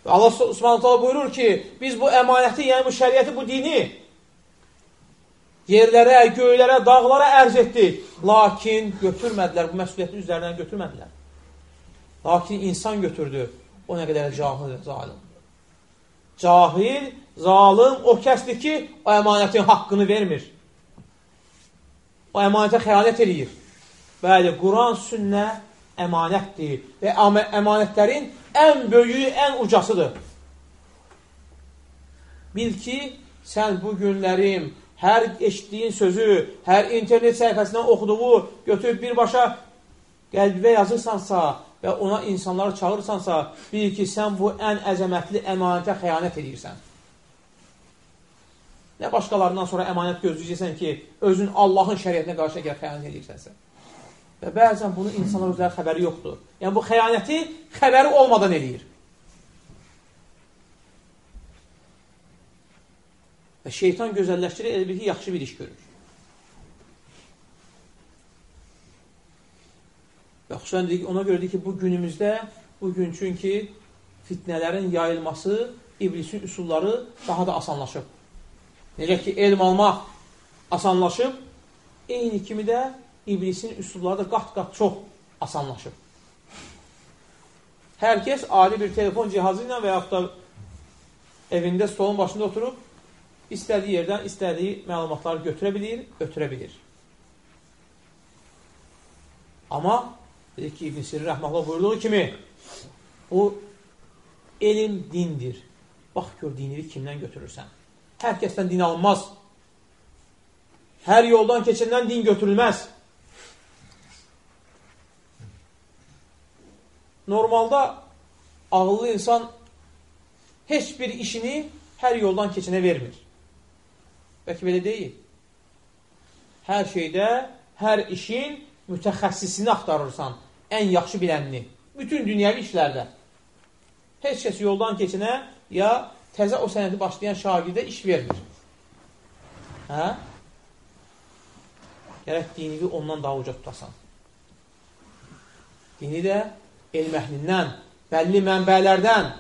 Allah subhanətə buyurur ki, biz bu əmanəti, yəni bu şəriəti, bu dini yerlərə, göylərə, dağlara ərz etdik. Lakin götürmədilər, bu məsuliyyəti üzlərindən götürmədilər. Lakin insan götürdü. O nə qədər cahil zalim. Cahil, zalim o kəsdir ki, o əmanətin haqqını vermir. O əmanətə xəyanət edir. Bəli, Quran, sünnə əmanətdir və əmanətlərin ən böyüyü, ən ucasıdır. Bil ki, sən bu günlərim hər eşitdiyin sözü, hər internet səhifəsindən oxuduğu götürüb birbaşa qəlbivə yazırsansa, və ona insanları çağırırsansa, bil ki, sən bu ən əzəmətli əmanətə xəyanət edirsən. Nə başqalarından sonra əmanət gözləyəcəksən ki, özün Allahın şəriyyətinə qarşı əgər xəyanət edirsənsə. Və bəzən bunu insanlar özləri xəbəri yoxdur. Yəni, bu xəyanəti xəbəri olmadan eləyir. Və şeytan gözəlləşdirir, elə bir ki, yaxşı bir iş görür. Və xüsusən ona görə ki, bu günümüzdə, bu gün çünki fitnələrin yayılması, iblisin üsulları daha da asanlaşıb. Necə ki, elm almaq asanlaşıb, eyni kimi də iblisin üsulları da qat-qat çox asanlaşıb. Hər kəs ali bir telefon cihazı ilə və yaxud da evində stolun başında oturub, istədiyi yerdən istədiyi məlumatları götürə bilir, ötürə bilir. Amma Dedik ki, İbn Sirin rəhməhullah buyurduğu kimi o elm dindir. Bax gör dinini kimdən götürürsən. Hər kəsdən din alınmaz. Hər yoldan keçindən din götürülməz. Normalda ağıllı insan heç bir işini hər yoldan keçinə vermir. Bəlkə belə deyil. Hər şeydə, hər işin mütəxəssisini axtarırsan ən yaxşı bilənini. Bütün dünyəvi işlərdə. Heç kəs yoldan keçinə ya təzə o sənəti başlayan şagirdə iş vermir. Hə? Gərək dinivi ondan daha uca tutasan. Dini də elm əhlindən, bəlli mənbələrdən,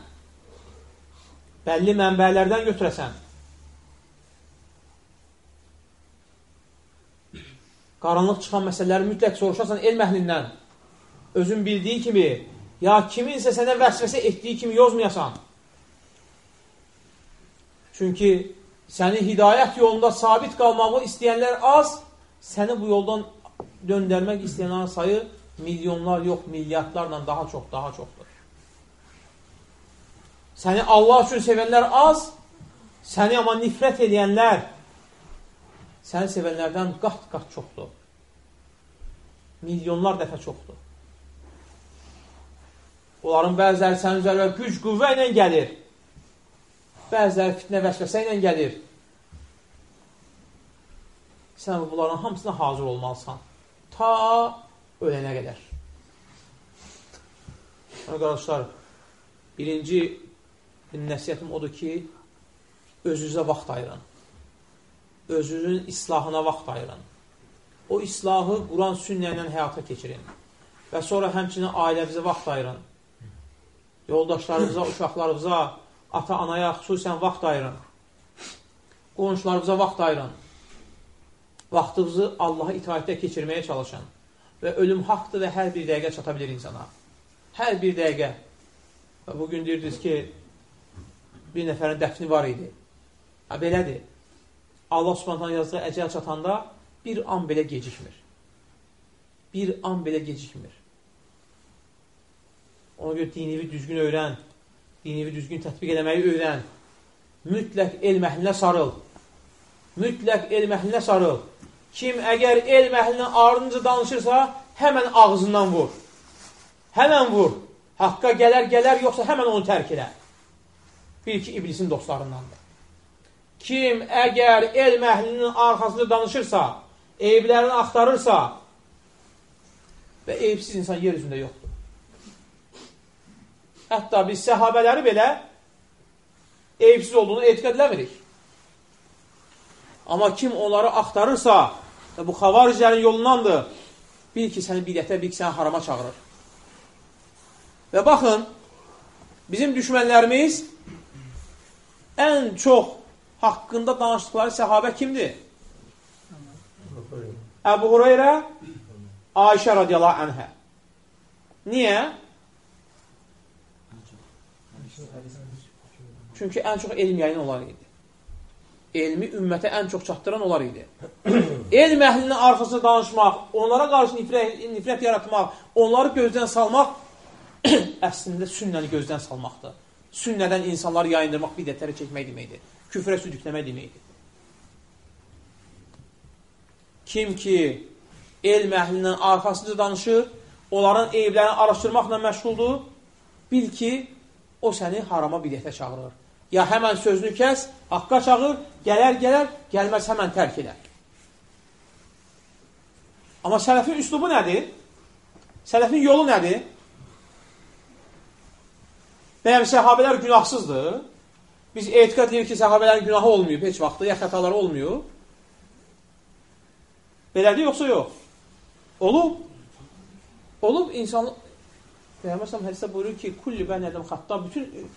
bəlli mənbələrdən götürəsən. Qaranlıq çıxan məsələləri mütləq soruşasan elm əhlindən özün bildiyi kimi, ya kiminsə sənə vəsvəsə etdiyi kimi yozmayasan. Çünki səni hidayət yolunda sabit qalmağı istəyənlər az, səni bu yoldan döndərmək istəyənlərin sayı milyonlar yox, milyardlarla daha çox, daha çoxdur. Səni Allah üçün sevənlər az, səni amma nifrət edənlər səni sevənlərdən qat-qat çoxdur. Milyonlar dəfə çoxdur. Onların bəziləri sənin üzərində güc, qüvvə ilə gəlir. Bəziləri fitnə vəsvəsə ilə gəlir. Sən bunların hamısına hazır olmalısan. Ta ölənə qədər. Ona qardaşlar, birinci nəsiyyətim odur ki, özünüzə vaxt ayırın. Özünüzün islahına vaxt ayırın. O islahı Quran sünnə ilə həyata keçirin. Və sonra həmçinin ailəvizə vaxt ayırın yoldaşlarınıza, uşaqlarınıza, ata-anaya xüsusən vaxt ayırın. qonşularınıza vaxt ayırın. Vaxtınızı Allaha itaətdə keçirməyə çalışın. Və ölüm haqdır və hər bir dəqiqə çata bilir insana. Hər bir dəqiqə. Və bugün deyirdiniz ki, bir nəfərin dəfni var idi. Ha, belədir. Allah subhanətən yazdığı əcəl çatanda bir an belə gecikmir. Bir an belə gecikmir. Ona görə dinivi düzgün öyrən, dinivi düzgün tətbiq eləməyi öyrən. Mütləq elm əhlinə sarıl. Mütləq elm əhlinə sarıl. Kim əgər elm əhlindən ardınca danışırsa, həmən ağzından vur. Həmən vur. Haqqa gələr, gələr, yoxsa həmən onu tərk elə. Bil ki, iblisin dostlarındandır. Kim əgər elm əhlinin arxasında danışırsa, eyiblərini axtarırsa və eyibsiz insan yer üzündə yoxdur. Hətta biz səhabələri belə eyibsiz olduğunu etiqat eləmirik. Amma kim onları axtarırsa və bu xavariclərin yolundandır, bil ki, səni bidətə, bil ki, səni harama çağırır. Və baxın, bizim düşmənlərimiz ən çox haqqında danışdıqları səhabə kimdir? Əbu Hureyra, Ayşə radiyallahu anhə. Niyə? Çünki ən çox elm yayın onlar idi. Elmi ümmətə ən çox çatdıran onlar idi. elm əhlinin arxasında danışmaq, onlara qarşı nifrət, nifrət yaratmaq, onları gözdən salmaq əslində sünnəni gözdən salmaqdır. Sünnədən insanları yayındırmaq, bidətləri çəkmək deməkdir. Küfrə südükləmək deməkdir. Kim ki, elm əhlindən arxasında danışır, onların eyiblərini araşdırmaqla məşğuldur, bil ki, o səni harama bidətə çağırır. Ya həmən sözünü kəs, haqqa çağır, gələr, gələr, gəlməz həmən tərk edər. Amma sələfin üslubu nədir? Sələfin yolu nədir? Bəyəm səhabələr günahsızdır? Biz etiqat edirik ki, səhabələrin günahı olmayıb heç vaxtda, ya xətaları olmuyor. Belədir, yoxsa yox? Olub. Olub insan... Peyğəmbər səhəm hədisdə buyurur ki, kulli bən ədəm xətta, bütün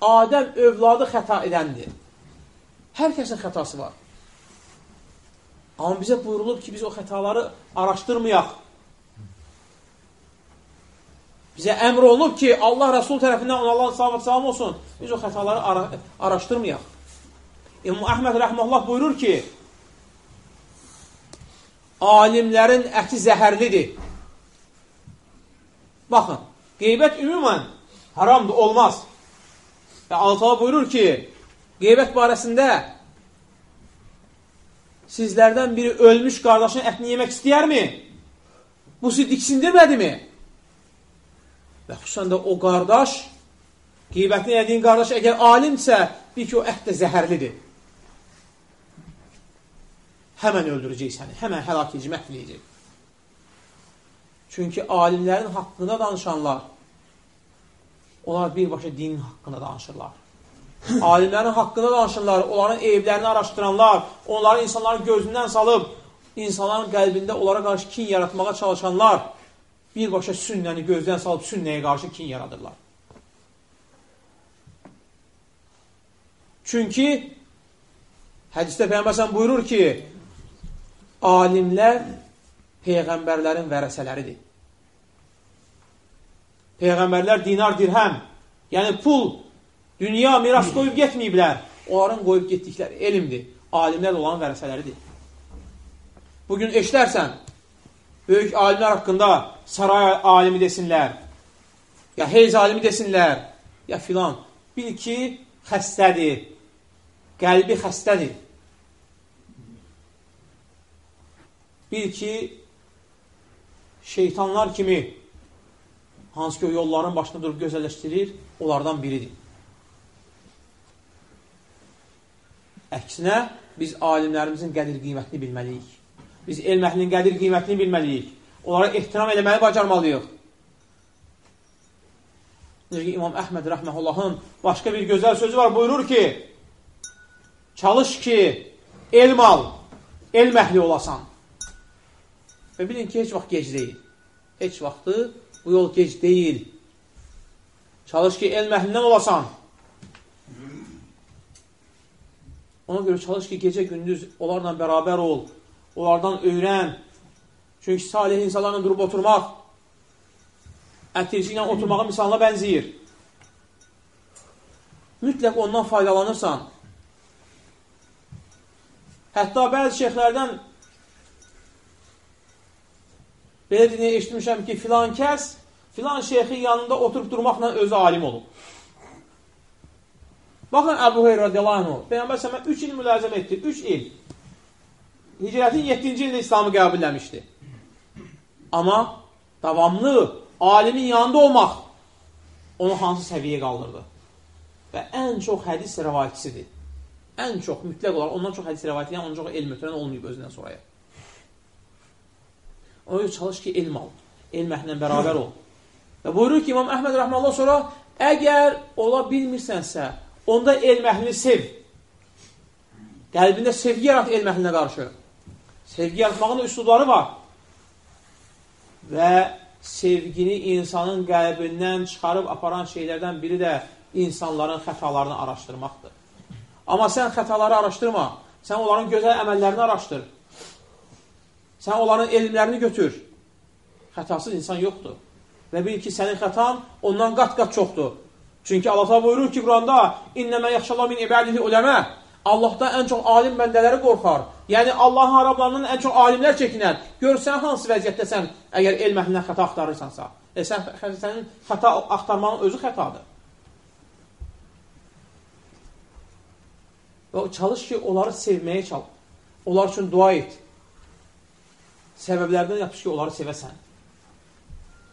Adəm övladı xəta edəndir. Hər kəsin xətası var. Amma bizə buyurulub ki, biz o xətaları araşdırmayaq. Bizə əmr olunub ki, Allah Rəsul tərəfindən ona Allah salat salam olsun, biz o xətaları ara araşdırmayaq. İmam Əhməd Rəhməllah buyurur ki, alimlərin əti zəhərlidir. Baxın, qeybət ümumən haramdır, olmaz. Və Allah buyurur ki, qeybət barəsində sizlərdən biri ölmüş qardaşın ətini yemək istəyərmi? Bu sizi diksindirmədimi? Və xüsusən də o qardaş, qeybətini yediyin qardaş əgər alimsə, bil ki, o ət də zəhərlidir. Həmən öldürəcək səni, həmən həlak edici, məhv edəcək. Çünki alimlərin haqqında danışanlar onlar birbaşa dinin haqqında danışırlar. Alimlərin haqqında danışırlar, onların eyiblərini araşdıranlar, onları insanların gözündən salıb, insanların qəlbində onlara qarşı kin yaratmağa çalışanlar birbaşa sünnəni gözdən salıb sünnəyə qarşı kin yaradırlar. Çünki hədisdə Peyyəməsən buyurur ki, alimlər Peyğəmbərlərin vərəsələridir. Peyğəmbərlər dinar, dirhəm, yəni pul, dünya miras qoyub getməyiblər. Onların qoyub getdikləri elmdir. Alimlər olan vərəsələridir. Bugün eşlərsən, böyük alimlər haqqında saray alimi desinlər, ya heyz alimi desinlər, ya filan. Bil ki, xəstədir, qəlbi xəstədir. Bil ki, şeytanlar kimi hansı ki o yolların başında durub gözəlləşdirir, onlardan biridir. Əksinə, biz alimlərimizin qədir qiymətini bilməliyik. Biz elm əhlinin qədir qiymətini bilməliyik. Onlara ehtiram eləməyi bacarmalıyıq. Necə ki, İmam Əhməd rəhməhullahın başqa bir gözəl sözü var, buyurur ki, çalış ki, elm al, elm əhli olasan. Və bilin ki, heç vaxt gec deyil. Heç vaxtı Bu yol gec deyil. Çalış ki, elm əhlindən olasan. Ona görə çalış ki, gecə-gündüz onlarla bərabər ol, onlardan öyrən. Çünki salih insanlarla durub oturmaq ətirci ilə oturmağa misalına bənziyir. Mütləq ondan faydalanırsan. Hətta bəzi şeyxlərdən belə dinləyə eşitmişəm ki, filan kəs filan şeyxin yanında oturub durmaqla özü alim olub. Baxın Əbu Heyr radiyallahu anh, Peyyambər səhəmə 3 il müləzəm etdi, 3 il. Hicrətin 7-ci ildə İslamı qəbulləmişdi. Amma davamlı alimin yanında olmaq onu hansı səviyyə qaldırdı? Və ən çox hədis rəvayətçisidir. Ən çox, mütləq olaraq ondan çox hədis rəvayət edən, ondan çox elm ötürən olmayıb özündən sonraya. Ona görə çalış ki, elm al. Elm əhlə bərabər ol. Və buyurur ki, İmam Əhməd Rəhmanullah sonra, əgər ola bilmirsənsə, onda elm əhlini sev. Qəlbində sevgi yarat elm əhlinə qarşı. Sevgi yaratmağın üsulları var. Və sevgini insanın qəlbindən çıxarıb aparan şeylərdən biri də insanların xətalarını araşdırmaqdır. Amma sən xətaları araşdırma, sən onların gözəl əməllərini araşdır. Sən onların elmlərini götür. Xətasız insan yoxdur. Və bil ki, sənin xətan ondan qat-qat çoxdur. Çünki Allah buyurur ki, Quranda İnnəmə yaxşallah min ibadihi uləmə Allahdan ən çox alim bəndələri qorxar. Yəni, Allahın arablarından ən çox alimlər çəkinər. Gör, sən hansı vəziyyətdəsən, əgər elm əhlindən xəta axtarırsansa. E, sən, sənin xəta axtarmanın özü xətadır. Və çalış ki, onları sevməyə çal. Onlar üçün dua et. Səbəblərdən yapış ki, onları sevəsən.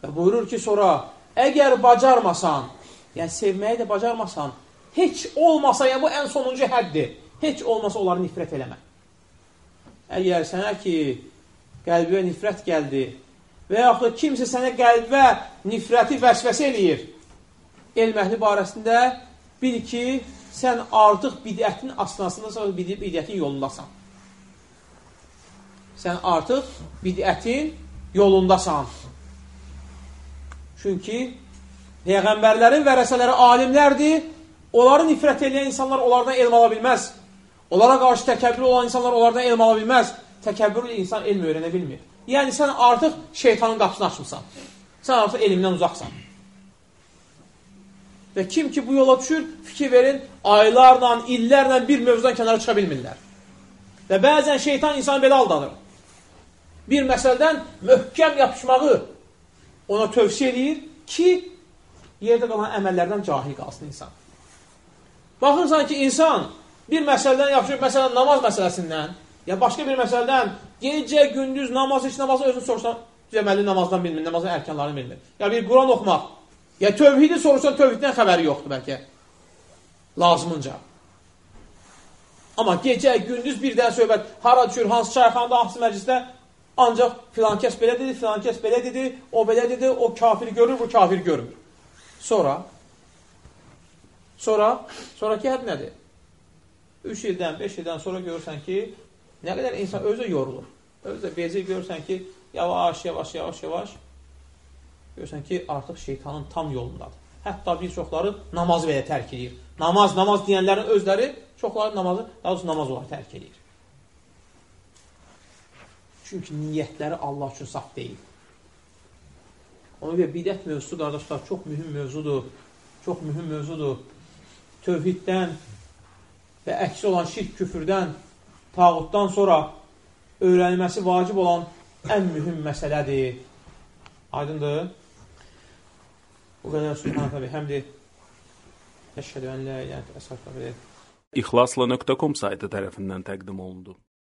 Və buyurur ki, sonra, əgər bacarmasan, yəni sevməyi də bacarmasan, heç olmasa, yəni bu ən sonuncu həddir, heç olmasa onları nifrət eləmə. Əgər sənə ki, qəlbə nifrət gəldi və yaxud kimsə sənə qəlbə nifrəti vəsvəsə eləyir, elm əhli barəsində bil ki, sən artıq bidətin asnasında sonra bidətin yolundasan. Sən artıq bidətin yolundasan. Çünki Peyğəmbərlərin vərəsələri alimlərdir, onları nifrət edən insanlar onlardan elm ala bilməz. Onlara qarşı təkəbbür olan insanlar onlardan elm ala bilməz. Təkəbbürlü insan elm öyrənə bilmir. Yəni, sən artıq şeytanın qapısını açmısan. Sən artıq elmdən uzaqsan. Və kim ki bu yola düşür, fikir verin, aylarla, illərlə bir mövzudan kənara çıxa bilmirlər. Və bəzən şeytan insanı belə aldanır. Bir məsələdən möhkəm yapışmağı ona tövsiyə edir ki, yerdə qalan əməllərdən cahil qalsın insan. Baxırsan ki, insan bir məsələdən yapışır, məsələn, namaz məsələsindən, ya başqa bir məsələdən gecə, gündüz namaz, heç namazı özünü soruşsan, cəməli namazdan bilmir, namazın ərkanlarını bilmir. Ya bir Quran oxumaq, ya tövhidi soruşsan, tövhiddən xəbəri yoxdur bəlkə. Lazımınca. Amma gecə, gündüz birdən söhbət, hara düşür, hansı çayxanda, hansı məclisdə, ancaq filan kəs belə dedi, filan kəs belə dedi, o belə dedi, o kafir görür, bu kafir görmür. Sonra sonra sonraki həd nədir? 3 ildən, 5 ildən sonra görürsən ki, nə qədər insan özü yorulur. Özü də bezi görürsən ki, yavaş, yavaş, yavaş, yavaş görürsən ki, artıq şeytanın tam yolundadır. Hətta bir çoxları namazı belə tərk edir. Namaz, namaz deyənlərin özləri çoxları namazı, daha doğrusu namaz olaraq tərk edir. Çünki niyyətləri Allah üçün saf deyil. Ona görə bidət mövzusu, qardaşlar, çox mühüm mövzudur. Çox mühüm mövzudur. Tövhiddən və əksi olan şirk küfürdən, tağutdan sonra öyrənilməsi vacib olan ən mühüm məsələdir. Aydındır? Bu qədər subhanətə və həmdi əşhədə ən lə ilət əsəfə və İxlasla.com saytı tərəfindən təqdim olundu.